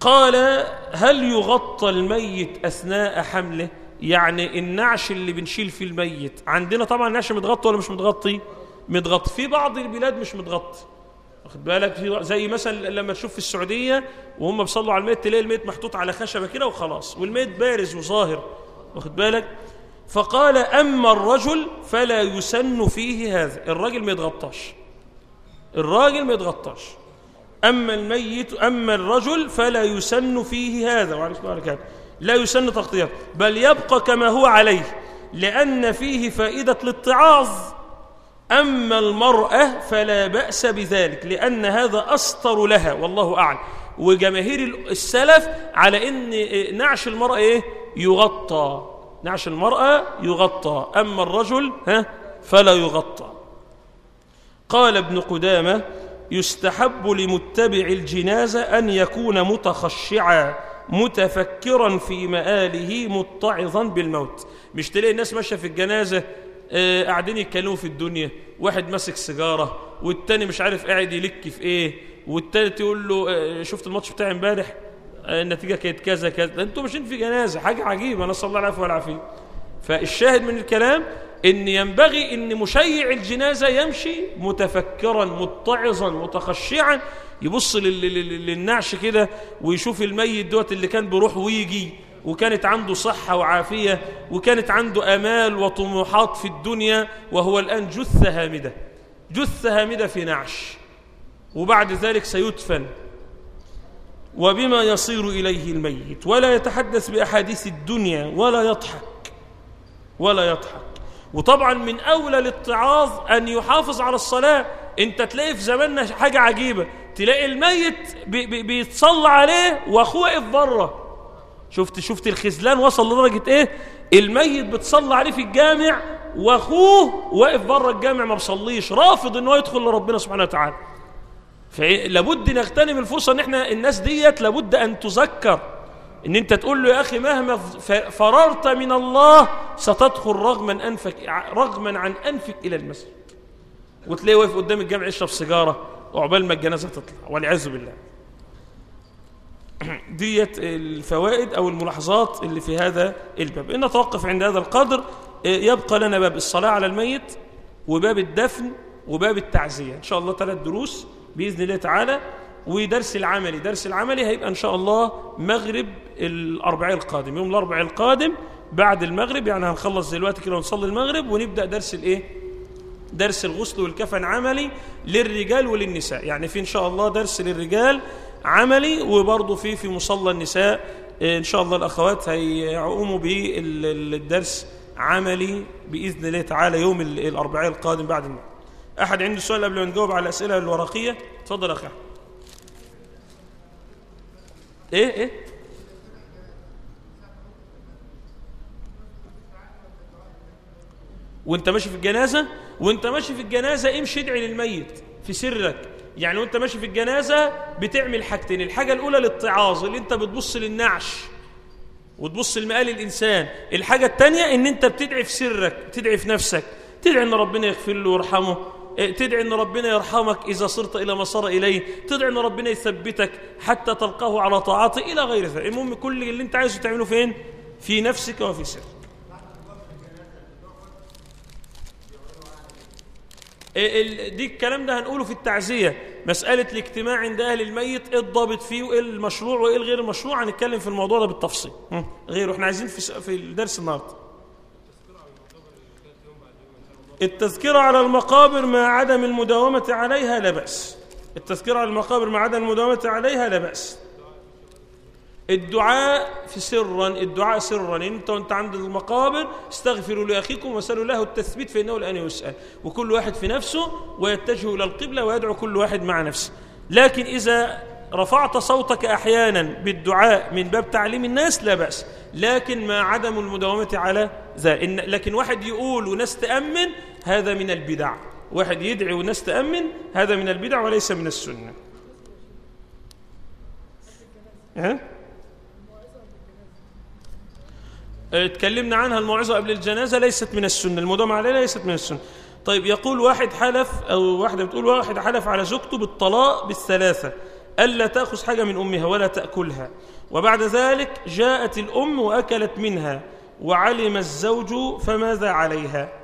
قال هل يغطى الميت أثناء حمله؟ يعني النعش اللي بنشيل فيه الميت. عندنا طبعا النعش متغطي ولا مش متغطي؟ متغطي. في بعض البلاد مش متغطي. واخد بالك؟ زي مثلا لما تشوف في السعودية وهم بيصلوا على الميت تلاقي الميت محطوط على خشبة كده وخلاص والميت بارز وظاهر. واخد بالك؟ فقال أما الرجل فلا يسن فيه هذا. الراجل ما يتغطاش. الراجل ما يتغطاش. أما الميت أما الرجل فلا يسن فيه هذا. السلام عليكم. لا يسن تغطيته بل يبقى كما هو عليه لأن فيه فائدة الاتعاظ. أما المرأة فلا بأس بذلك لأن هذا أستر لها والله أعلم. وجماهير السلف على أن نعش المرأة إيه؟ يغطى. نعش المرأة يغطى أما الرجل ها؟ فلا يغطى. قال ابن قدامة يستحب لمتبع الجنازة أن يكون متخشعا. متفكرا في مآله متعظا بالموت. مش تلاقي الناس ماشية في الجنازة آه، قاعدين يتكلموا في الدنيا. واحد ماسك سيجارة والتاني مش عارف قاعد يلك في إيه والتالت يقول له آه، شفت الماتش بتاع امبارح؟ آه، النتيجة كانت كذا كذا. أنتوا ماشيين في جنازة حاجة عجيبة نسأل الله العافية والعافية. فالشاهد من الكلام إن ينبغي إن مشيع الجنازة يمشي متفكرا متعظا متخشعا يبص لل- لل- للنعش كده ويشوف الميت دوت اللي كان بيروح ويجي وكانت عنده صحة وعافية وكانت عنده آمال وطموحات في الدنيا وهو الآن جثة هامدة. جثة هامدة في نعش. وبعد ذلك سيدفن. وبما يصير إليه الميت. ولا يتحدث بأحاديث الدنيا ولا يضحك. ولا يضحك. وطبعا من أولى الاتعاظ أن يحافظ على الصلاة. أنت تلاقي في زماننا حاجة عجيبة. تلاقي الميت بي بي بيتصلى عليه واخوه واقف بره. شفت شفت الخذلان وصل لدرجة إيه؟ الميت بتصلى عليه في الجامع واخوه واقف بره الجامع ما بصليش رافض إن هو يدخل لربنا سبحانه وتعالى. فلابد نغتنم الفرصة إن إحنا الناس ديت لابد أن تذكر. إن أنت تقول له يا أخي مهما فررت من الله ستدخل رغما انفك رغما عن أنفك إلى المسجد. وتلاقيه واقف قدام الجامع يشرب سيجارة. وعقبال ما الجنازة تطلع والعياذ بالله. ديت الفوائد أو الملاحظات اللي في هذا الباب. إن نتوقف عند هذا القدر إيه، يبقى لنا باب الصلاة على الميت وباب الدفن وباب التعزية. إن شاء الله ثلاث دروس بإذن الله تعالى. ودرس العملي درس العملي هيبقى إن شاء الله مغرب الأربعاء القادم. يوم الأربعاء القادم بعد المغرب يعني هنخلص دلوقتي كده ونصلي المغرب ونبدأ درس الإيه؟ درس الغسل والكفن عملي للرجال وللنساء. يعني في إن شاء الله درس للرجال عملي وبرضه في في مصلى النساء. إن شاء الله الأخوات هيقوموا بالدرس عملي بإذن الله تعالى يوم ال- الأربعاء القادم بعد المغرب أحد عنده سؤال قبل ما نجاوب على الأسئلة الورقية؟ اتفضل يا أحمد. إيه إيه؟ وأنت ماشي في الجنازة؟ وانت ماشي في الجنازة امشي ادعي للميت في سرك. يعني وانت ماشي في الجنازة بتعمل حاجتين الحاجة الأولى الاتعاظ اللي انت بتبص للنعش وتبص لمقال الإنسان. الحاجة التانية إن انت بتدعي في سرك بتدعي في نفسك. تدعي إن ربنا يغفر له ويرحمه. آه، تدعي إن ربنا يرحمك إذا صرت إلى ما صار إليه. تدعي إن ربنا يثبتك حتى تلقاه على طاعته إلى غير ذلك. المهم كل اللي انت عايزه تعمله فين؟ في نفسك وفي سرك. دي الكلام ده هنقوله في التعزية. مسألة الاجتماع عند أهل الميت إيه الضابط فيه وإيه المشروع وإيه الغير المشروع هنتكلم في الموضوع ده بالتفصيل. غيره. إحنا عايزين في في الدرس النهارده. التذكرة على المقابر مع عدم المداومة عليها لا بأس. التذكرة على المقابر مع عدم المداومة عليها لا بأس. الدعاء في سرا الدعاء سرا. أنت وأنت عند المقابر استغفروا لأخيكم وسالوا له التثبيت فإنه الآن يسأل. وكل واحد في نفسه ويتجه إلى القبلة ويدعو كل واحد مع نفسه. لكن إذا رفعت صوتك أحيانا بالدعاء من باب تعليم الناس لا بأس. لكن مع عدم المداومة على ذلك. لكن واحد يقول وناس تامن هذا من البدع. واحد يدعي وناس تامن هذا من البدع وليس من السنة. ها؟ اتكلمنا عنها الموعظة قبل الجنازة ليست من السنة. المداومة عليها ليست من السنة. طيب يقول واحد حلف أو واحدة بتقول واحد حلف على زوجته بالطلاق بالثلاثة. ألا تأخذ حاجة من أمها ولا تأكلها. وبعد ذلك جاءت الأم وأكلت منها وعلم الزوج فماذا عليها؟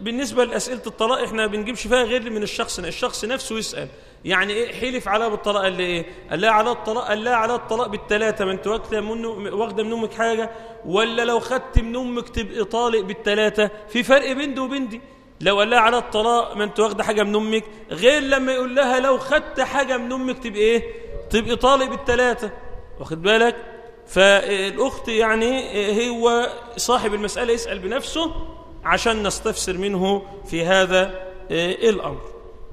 بالنسبة لأسئلة الطلاق إحنا بنجيبش فيها غير من الشخص الشخص نفسه يسأل. يعني إيه؟ حلف عليها بالطلاق قال لي إيه؟ قال لها على الطلاق قال لها على الطلاق بالثلاثة ما أنت واخده منه واخدة من أمك حاجة؟ ولا لو خدت من أمك تبقى طالق بالثلاثة في فرق بين دي وبين دي لو قال لها على الطلاق ما أنت واخدة حاجة من أمك؟ غير لما يقول لها لو خدت حاجة من أمك تبقى إيه؟ تبقى طالق بالثلاثة واخد بالك؟ فالأخت يعني هو صاحب المسألة يسأل بنفسه عشان نستفسر منه في هذا آه، الأمر.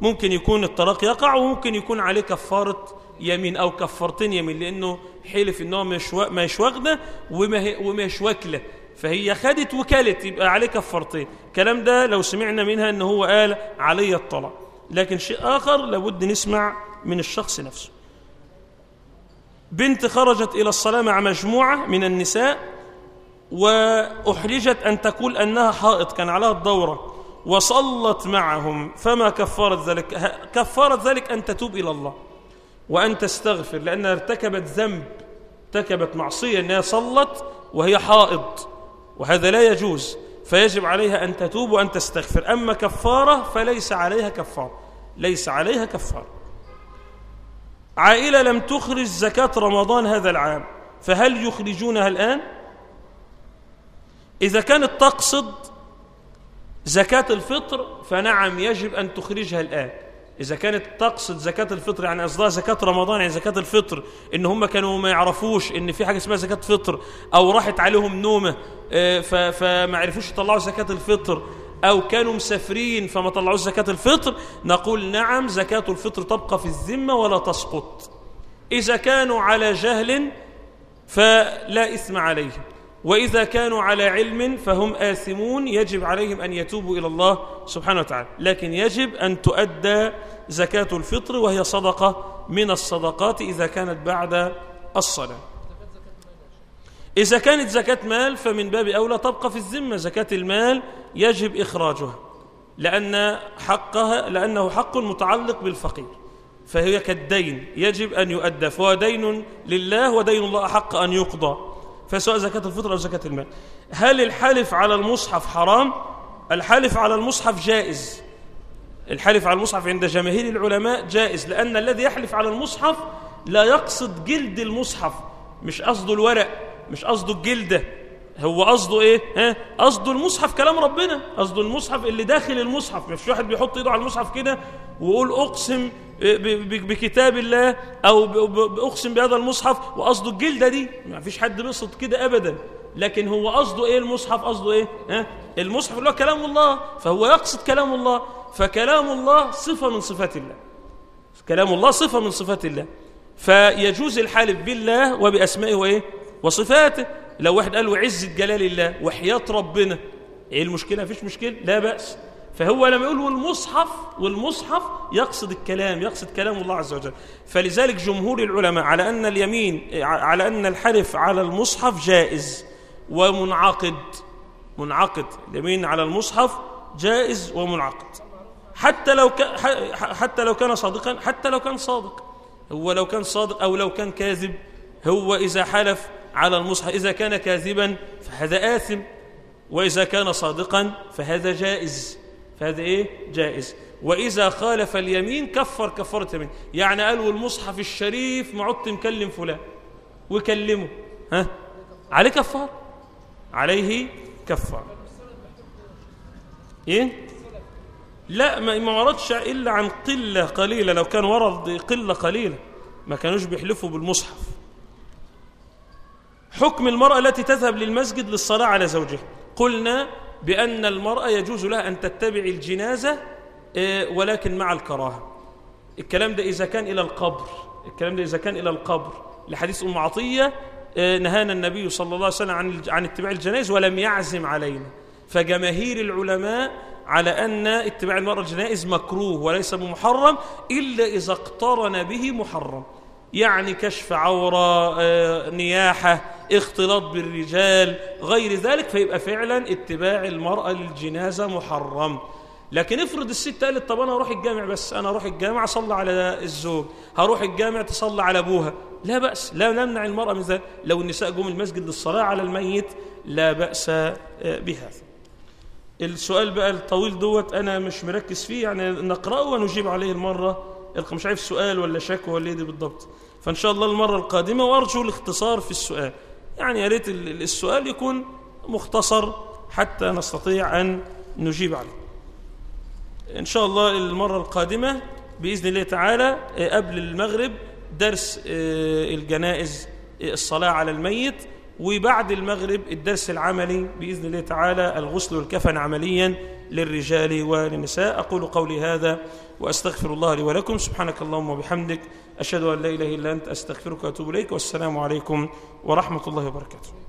ممكن يكون الطلاق يقع وممكن يكون عليه كفارة يمين أو كفارتين يمين لأنه حلف وا- مش واخدة وما واكلة. فهي خدت وكلت يبقى عليه كفارتين. الكلام ده لو سمعنا منها إن هو قال علي الطلاق. لكن شيء آخر لابد نسمع من الشخص نفسه. بنت خرجت إلى الصلاة مع مجموعة من النساء. وأحرجت أن تقول أنها حائض كان عليها الدورة. وصلت معهم فما كفارة ذلك. كفارة ذلك أن تتوب إلى الله وأن تستغفر لأنها ارتكبت ذنب ارتكبت معصية أنها صلت وهي حائض وهذا لا يجوز. فيجب عليها أن تتوب وأن تستغفر. أما كفارة فليس عليها كفارة ليس عليها كفارة عائلة لم تخرج زكاة رمضان هذا العام فهل يخرجونها الآن؟ إذا كانت تقصد زكاة الفطر فنعم يجب أن تخرجها الآن. إذا كانت تقصد زكاة الفطر يعني قصدها زكاة رمضان يعني زكاة الفطر إن هم كانوا ما يعرفوش إن في حاجة اسمها زكاة فطر أو راحت عليهم نومة آه، فما عرفوش يطلعوا زكاة الفطر أو كانوا مسافرين فما طلعوش زكاة الفطر نقول نعم زكاة الفطر تبقى في الذمة ولا تسقط. إذا كانوا على جهل فلا إثم عليهم. وإذا كانوا على علم فهم آثمون يجب عليهم أن يتوبوا إلى الله سبحانه وتعالى. لكن يجب أن تؤدى زكاة الفطر وهي صدقة من الصدقات إذا كانت بعد الصلاة. إذا كانت زكاة مال فمن باب أولى تبقى في الذمة. زكاة المال يجب إخراجها لأن حقها لأنه حق متعلق بالفقير. فهي كالدين يجب أن يؤدى فهو دين لله ودين الله أحق أن يقضى. فسواء زكاة الفطر أو زكاة المال. هل الحلف على المصحف حرام؟ الحلف على المصحف جائز. الحلف على المصحف عند جماهير العلماء جائز لأن الذي يحلف على المصحف لا يقصد جلد المصحف مش قصده الورق مش قصده الجلدة. هو قصده إيه؟ ها؟ قصده المصحف كلام ربنا. قصده المصحف اللي داخل المصحف. مش واحد بيحط إيده على المصحف كده ويقول أقسم بكتاب الله أو أقسم بهذا المصحف وقصده الجلدة دي. ما فيش حد بيقصد كده ابدا. لكن هو قصده إيه المصحف؟ قصده إيه؟ ها؟ المصحف اللي هو كلام الله. فهو يقصد كلام الله. فكلام الله صفة من صفات الله. كلام الله صفة من صفات الله. فيجوز الحلف بالله وبأسمائه وإيه؟ وصفاته. لو واحد قال له عزه جلال الله وحياة ربنا إيه المشكلة؟ مفيش مشكلة لا بأس. فهو لما يقول والمصحف والمصحف يقصد الكلام يقصد كلام الله عز وجل. فلذلك جمهور العلماء على أن اليمين على أن الحلف على المصحف جائز ومنعقد. منعقد. اليمين على المصحف جائز ومنعقد. حتى لو كان حتى لو كان صادقا حتى لو كان صادق. هو لو كان صادق أو لو كان كاذب هو إذا حلف على المصحف. إذا كان كاذبا فهذا آثم وإذا كان صادقا فهذا جائز. فهذا إيه؟ جائز. وإذا خالف اليمين كفر كفاره يمين. يعني قال والمصحف الشريف ما عدت مكلم فلان. وكلمه. ها؟ عليه كفار. عليه كفار. إيه؟ لا ما ما وردش إلا عن قلة قليلة. لو كان ورد قلة قليلة ما كانوش بيحلفوا بالمصحف. حكم المرأة التي تذهب للمسجد للصلاة على زوجها. قلنا بأن المرأة يجوز لها أن تتبع الجنازة آه، ولكن مع الكراهة. الكلام ده إذا كان إلى القبر. الكلام ده إذا كان إلى القبر. لحديث أم عطية آه، نهانا النبي صلى الله عليه وسلم عن عن اتباع الجنائز ولم يعزم علينا. فجماهير العلماء على أن اتباع المرأة الجنائز مكروه وليس بمحرم إلا إذا اقترن به محرم. يعني كشف عورة آه، نياحة اختلاط بالرجال غير ذلك فيبقى فعلا اتباع المرأة للجنازة محرم. لكن افرض الست قالت طب أنا أروح الجامع بس أنا أروح الجامع أصلي على الزوج هروح الجامع تصلي على أبوها. لا بأس لا نمنع المرأة من ذلك. لو النساء جم المسجد للصلاة على الميت لا بأس آه، بهذا السؤال بقى الطويل دوت أنا مش مركز فيه يعني نقرأه ونجيب عليه المرة. الق- مش عارف سؤال ولا شكوى ولا إيه دي بالضبط. فإن شاء الله المرة القادمة وأرجو الاختصار في السؤال. يعني يا ريت ال- السؤال يكون مختصر حتى نستطيع أن نجيب عليه. إن شاء الله المرة القادمة بإذن الله تعالى آه، قبل المغرب درس آه، الجنائز آه، الصلاة على الميت. وبعد المغرب الدرس العملي بإذن الله تعالى الغسل والكفن عمليا للرجال وللنساء أقول قولي هذا وأستغفر الله لي ولكم. سبحانك اللهم وبحمدك أشهد أن لا إله إلا أنت أستغفرك وأتوب إليك. والسلام عليكم ورحمة الله وبركاته.